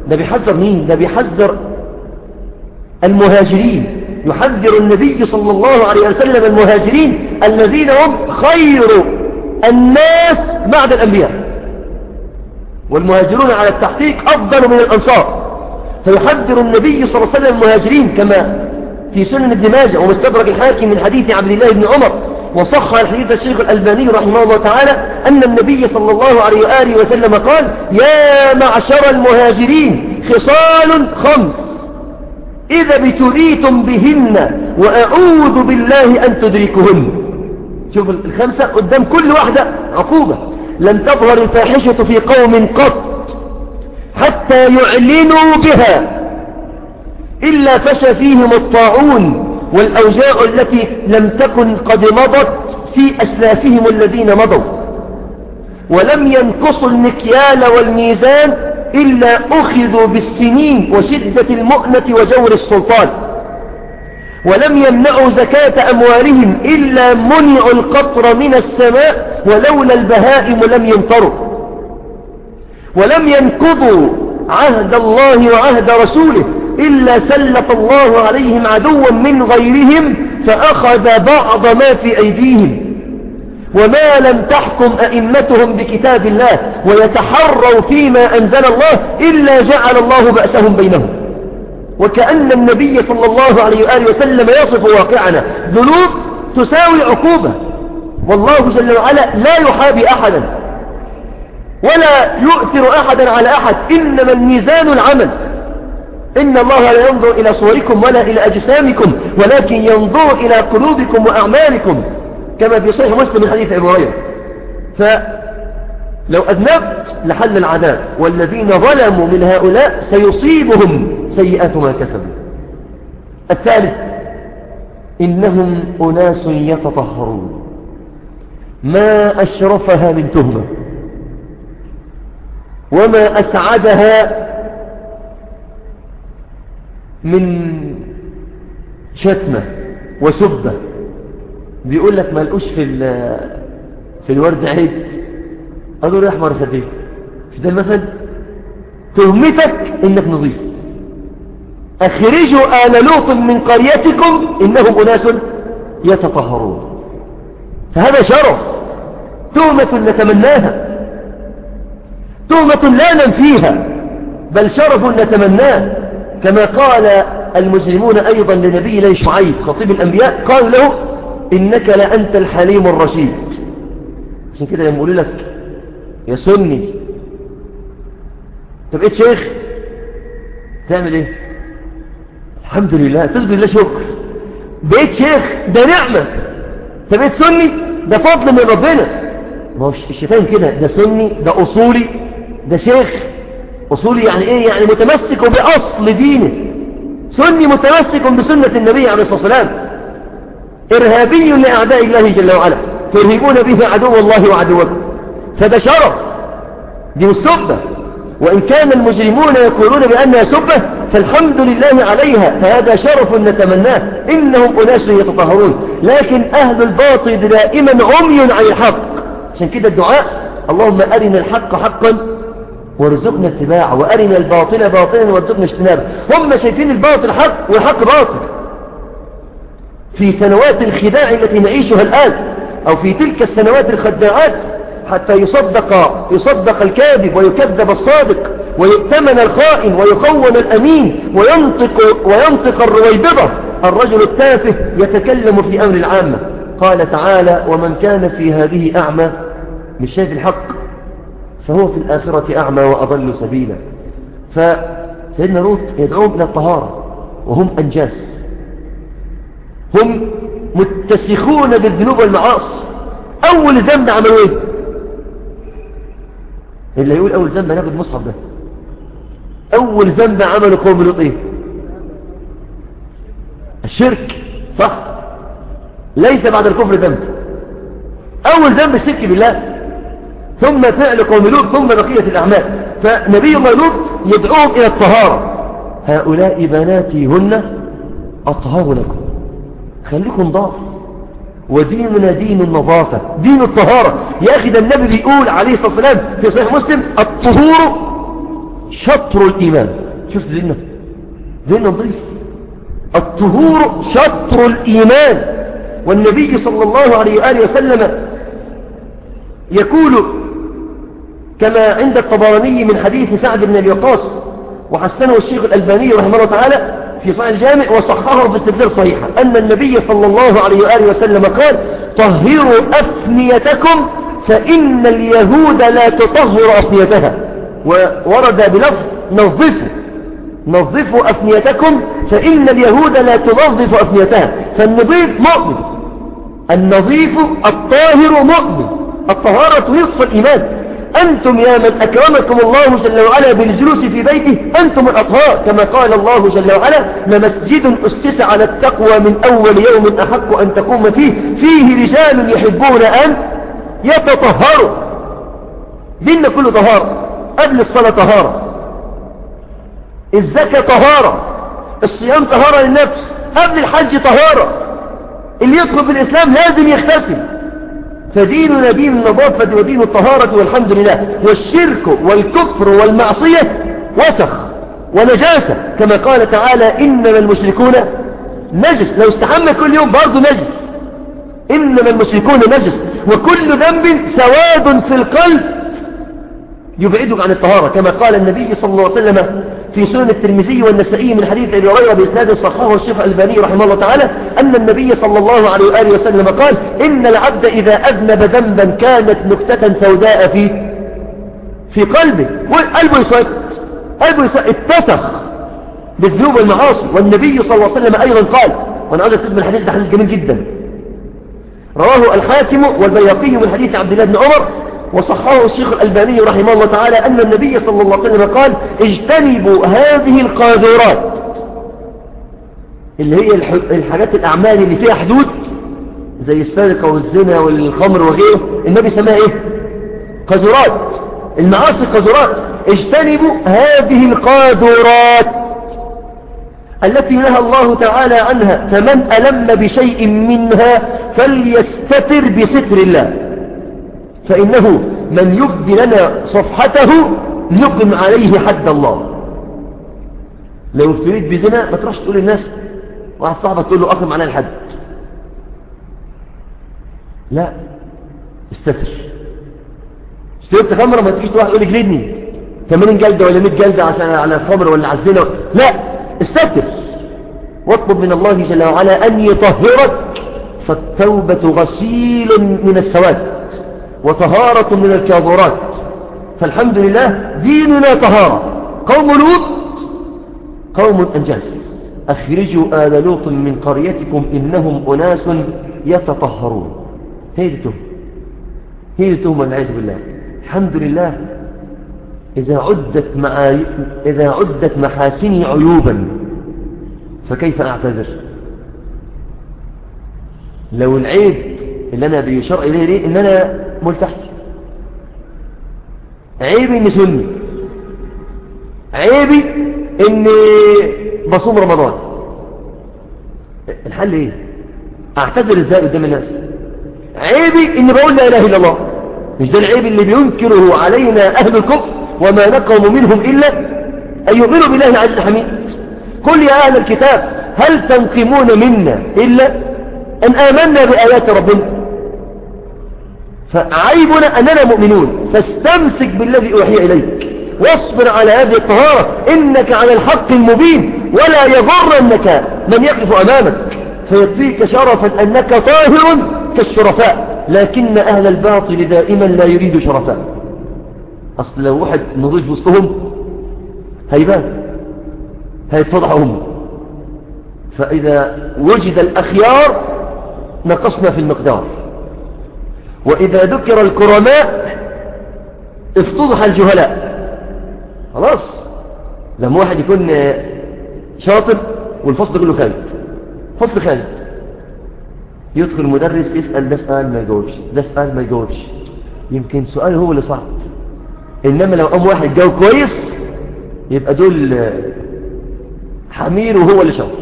ده بيحذر مين؟ ده بيحذر المهاجرين. يحذر النبي صلى الله عليه وسلم المهاجرين الذين هم خير الناس بعد الأنبياء. والمهاجرون على التحقيق أفضل من الأنصار. فيحذر النبي صلى الله عليه وسلم المهاجرين كما في سنن ابن ماجه ومستدرك الحاكم من حديث عبد الله بن عمر. وصح الحديث الشيخ الألباني رحمه الله تعالى أن النبي صلى الله عليه وآله وسلم قال يا معشر المهاجرين خصال خمس. إذا ابتليتم بهن وأعوذ بالله أن تدركهن. شوف الخمسة قدام كل واحدة عقوبة. لن تظهر الفاحشة في قوم قط. حتى يعلنوا بها. إلا فشى فيهم الطاعون والأوجاع التي لم تكن قد مضت في أسلافهم الذين مضوا. ولم ينقصوا المكيال والميزان إلا أخذوا بالسنين وشدة المؤنة وجور السلطان. ولم يمنعوا زكاة أموالهم إلا منعوا القطر من السماء ولولا البهائم لم يمطروا. ولم ينقضوا عهد الله وعهد رسوله إلا سلط الله عليهم عدوا من غيرهم فأخذ بعض ما في أيديهم. وما لم تحكم أئمتهم بكتاب الله ويتحروا فيما أنزل الله إلا جعل الله بأسهم بينهم. وكأن النبي صلى الله عليه وآله وسلم يصف واقعنا ذنوب تساوي عقوبة. والله جل وعلا لا يحابي أحدا. ولا يؤثر أحدا على أحد. إنما الميزان العمل. إن الله لا ينظر إلى صوركم ولا إلى أجسامكم ولكن ينظر إلى قلوبكم وأعمالكم. كما في صحيح مسلم من حديث هريرة. فلو أذنبت لحل العذاب والذين ظلموا من هؤلاء سيصيبهم سيئات ما كسبوا. الثالث إنهم أناس يتطهرون. ما أشرفها من تهمة. وما أسعدها من شتمة وسبة. بيقول لك ما لقوش في في الورد عيد. قالوا له أحمر خديه في ده المثل؟ تهمتك إنك نظيف. أخرجوا آل لوط من قريتكم إنهم أناس يتطهرون. فهذا شرف. تهمة نتمناها. تهمة لا ننفيها بل شرف نتمناه. كما قال المسلمون أيضا لنبي الله شعيب خطيب الأنبياء قال له إنك لأنت الحليم الرشيد. عشان كده لما يقول لك يا سني طب إيه شيخ تعمل إيه؟ الحمد لله تسجد لله شكر. بقيت شيخ ده نعمة. طب إيه سني ده فضل من ربنا. ما هو الشيطان كده ده سني ده أصولي. ده شيخ أصولي يعني إيه؟ يعني متمسك بأصل دينه. سني متمسك بسنة النبي عليه الصلاة والسلام. إرهابي لأعداء الله جل وعلا. ترهبون به عدو الله وعدوكم. فده شرف دي مش سبة وإن كان المجرمون يقولون بأنها سبة فالحمد لله عليها. فهذا شرف نتمناه. إنهم أناس يتطهرون. لكن أهل الباطل دائما عمي عن الحق. عشان كده الدعاء اللهم أرنا الحق حقا وارزقنا اتباعه وأرنا الباطل باطلا وارزقنا اجتنابه. هم شايفين الباطل حق والحق باطل. في سنوات الخداع التي نعيشها الآن أو في تلك السنوات الخداعات حتى يصدق يصدق الكاذب ويكذب الصادق ويؤتمن الخائن ويخون الأمين وينطق, وينطق الرويبضة. الرجل التافه يتكلم في أمر العامة. قال تعالى ومن كان في هذه أعمى مش شايف الحق. فهو في الآخرة أعمى وأضل سبيلا. فسيدنا لوط يدعوهم إلى الطهارة وهم أنجاس. هم متسخون بالذنوب والمعاصي. أول ذنب عملوا إيه؟ اللي يقول أول ذنب هناخد المصحف ده. أول ذنب عمله قوم لوط إيه؟ الشرك صح؟ ليس بعد الكفر ذنب. أول ذنب الشرك بالله. ثم فعل قوم لوط ثم بقية الأعمال. فنبي الله لوط يدعوهم إلى الطهارة. هؤلاء بناتي هن أطهار لكم. خليكم ضاف وديننا دين النظافة دين الطهارة. يا أخي ده النبي بيقول عليه الصلاة والسلام في صحيح مسلم الطهور شطر الإيمان. شفت ديننا؟ ديننا نظيف. الطهور شطر الإيمان. والنبي صلى الله عليه وآله وسلم يقول كما عند الطبراني من حديث سعد بن أبي وقاص وحسنه الشيخ الألباني رحمه الله تعالى في صحيح الجامع وصححه في استدلال صحيحة أن النبي صلى الله عليه وآله وسلم قال طهروا أفنيتكم فإن اليهود لا تطهر أفنيتها. وورد بلفظ نظفوا نظفوا أفنيتكم فإن اليهود لا تنظف أفنيتها. فالنظيف مؤمن النظيف الطاهر مؤمن الطهارة نصف الإيمان. أنتم يا من أكرمكم الله جل وعلا بالجلوس في بيته أنتم الأطهار كما قال الله جل وعلا لمسجد أسس على التقوى من أول يوم أحق أن تقوم فيه فيه رجال يحبون أن يتطهروا. ديننا كله طهارة قبل الصلاة طهارة. الزكاة طهارة الصيام طهارة للنفس قبل الحج طهارة. اللي يدخل في الإسلام لازم يغتسل فديننا دين النظافة ودين الطهارة والحمد لله. والشرك والكفر والمعصية وسخ ونجاسة. كما قال تعالى إنما المشركون نجس. لو استحمى كل يوم برضه نجس. إنما المشركون نجس. وكل ذنب سواد في القلب يبعدك عن الطهارة. كما قال النبي صلى الله عليه وسلم في سنن الترمذي والنسائي من حديث أبي هريرة بإسناد صححه الشيخ الألباني رحمه الله تعالى أن النبي صلى الله عليه وآله وسلم قال إن العبد إذا أذنب ذنبا كانت نكتة سوداء في في قلبه. قلبه يسود قلبه يسود اتسخ بالذنوب والمعاصي. والنبي صلى الله عليه وسلم أيضا قال وأنا عاوز أكتب الحديث ده حديث جميل جدا. رواه الحاكم والبياقي من حديث عبد الله بن عمر وصححه الشيخ الألباني رحمه الله تعالى أن النبي صلى الله عليه وسلم قال اجتنبوا هذه القاذورات اللي هي الحاجات الأعمال اللي فيها حدود زي السرقة والزنا والخمر وغيره. النبي سماها إيه؟ قاذورات. المعاصي قاذورات. اجتنبوا هذه القاذورات التي نهى الله تعالى عنها فمن ألم بشيء منها فليستتر بستر الله. فإنه من يبدي لنا صفحته نقم عليه حد الله. لو ابتليت بزنا ما تروحش تقول للناس واحد صاحبك تقول له أقم علي الحد. لا استتر. اشتريت خمرة ما تجيش واحد يقول لك جلدني. 80 جلدة ولا 100 جلدة عشان على الخمر ولا على الزنا؟ لا استتر. واطلب من الله جل وعلا أن يطهرك. فالتوبة غسيل من السواد وطهارة من الكاظورات فالحمد لله ديننا طهارة. قوم لوط قوم أنجاز أخرجوا آل لوط من قريتكم إنهم أناس يتطهرون. هيدتهم هيدتهم والعياذ بالله. الحمد لله إذا عدت, مع... إذا عدت محاسني عيوبا فكيف أعتذر؟ لو العيب اللي أنا بيشار إليه ليه إن أنا ملتحي عيبي إني سني. عيبي إني بصوم رمضان. الحل إيه؟ أعتذر إزاي قدام الناس. عيبي إني بقول لا إله إلا الله. مش ده العيب اللي بينكره علينا أهل الكفر وما نقموا منهم إلا أن يؤمنوا بالله العزيز الحميد. قل يا أهل الكتاب هل تنقمون منا إلا أن آمنا بآيات ربنا؟ فعيبنا أننا مؤمنون. فاستمسك بالذي أوحي إليك. واصبر على هذه الطهارة. إنك على الحق المبين. ولا يغرنك من يقف أمامك. فيكفيك شرفا أنك طاهر كالشرفاء. لكن أهل الباطل دائما لا يريد شرفاء. أصل لو واحد نضيف وسطهم هيبان. هيتفضحهم فإذا وجد الأخيار نقصنا في المقدار. وإذا ذكر الكرماء افتضح الجهلاء. خلاص. لما واحد يكون شاطر والفصل كله خالد فصل خالد يدخل المدرس يسأل ده سؤال ما يجاوبش ده سؤال ما يجاوبش. يمكن سؤال هو اللي صعب. إنما لو قام واحد جاوب كويس يبقى دول حمير وهو اللي شاطر.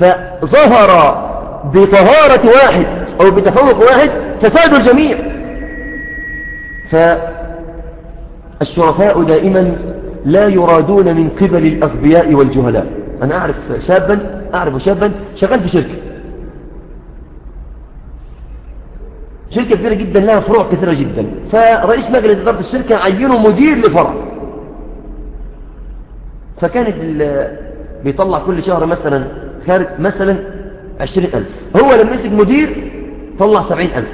فظهر بطهارة واحد أو بتفوق واحد فساد الجميع. فالشرفاء دائما لا يرادون من قبل الأغبياء والجهلاء. أنا أعرف شابا أعرف شابا شغال في شركة. شركة كبيرة جدا لها فروع كثيرة جدا. فرئيس مجلس إدارة الشركة عينه مدير لفرع. فكانت بيطلع كل شهر مثلا خارج مثلا عشرين ألف. هو لما مسك مدير طلع سبعين ألف.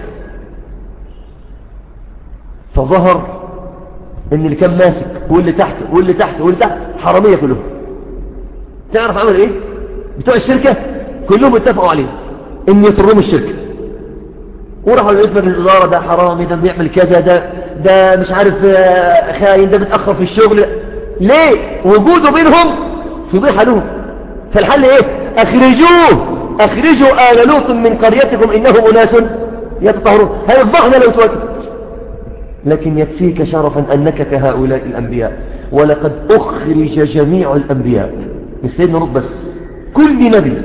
فظهر إن اللي كان ماسك واللي تحت واللي تحت واللي تحت حرامية كلهم. تعرف عمل إيه؟ بتوع الشركة كلهم اتفقوا عليه إن يطرموا الشركة. وراحوا لاسم الإدارة ده حرامي ده بيعمل كذا ده ده مش عارف خاين ده بيتأخر في الشغل. ليه؟ وجوده بينهم فضيحة لهم. فالحل إيه؟ أخرجوه. أخرجوا آل لوط من قريتكم إنهم أناس يتطهرون. هيفضحنا لو تواجد لكن يكفيك شرفا أنك كهؤلاء الأنبياء. ولقد أخرج جميع الأنبياء. مش سيدنا لوط بس. كل نبي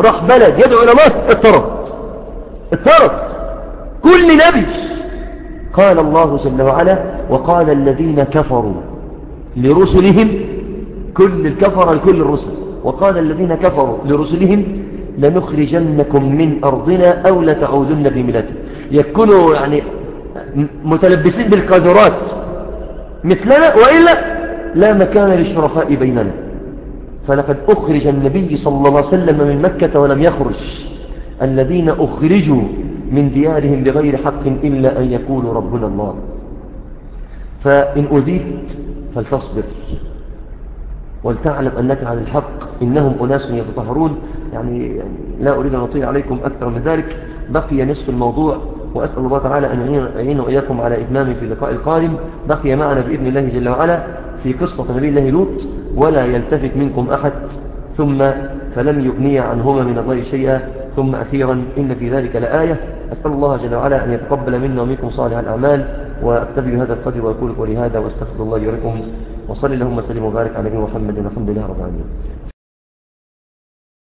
راح بلد يدعو إلى الله اضطرد اضطرد كل نبي. قال الله جل وعلا وقال الذين كفروا لرسلهم كل الكفر لكل الرسل. وقال الذين كفروا لرسلهم لنخرجنكم من أرضنا أو لتعودن في ملتنا يكونوا يعني متلبسين بالقادرات مثلنا وإلا لا مكان للشرفاء بيننا. فلقد أخرج النبي صلى الله عليه وسلم من مكة ولم يخرج. الذين أخرجوا من ديارهم بغير حق إلا أن يقولوا ربنا الله. فإن أذيت فلتصبر. ولتعلم أنك على الحق إنهم أناس يتطهرون. يعني, لا أريد أن أطيل عليكم أكثر من ذلك. بقي نصف الموضوع وأسأل الله تعالى أن يعين وإياكم على إتمامه في اللقاء القادم. بقي معنا بإذن الله جل وعلا في قصة نبي الله لوط ولا يلتفت منكم أحد. ثم فلم يغني عنهما من الله شيئا. ثم أخيرا إن في ذلك لآية. أسأل الله جل وعلا أن يتقبل منا ومنكم صالح الأعمال. وأكتبي هذا القدر وأقول قولي هذا وأستغفر الله لكم وصلي اللهم وسلم وبارك على نبينا محمد والحمد لله رب العالمين.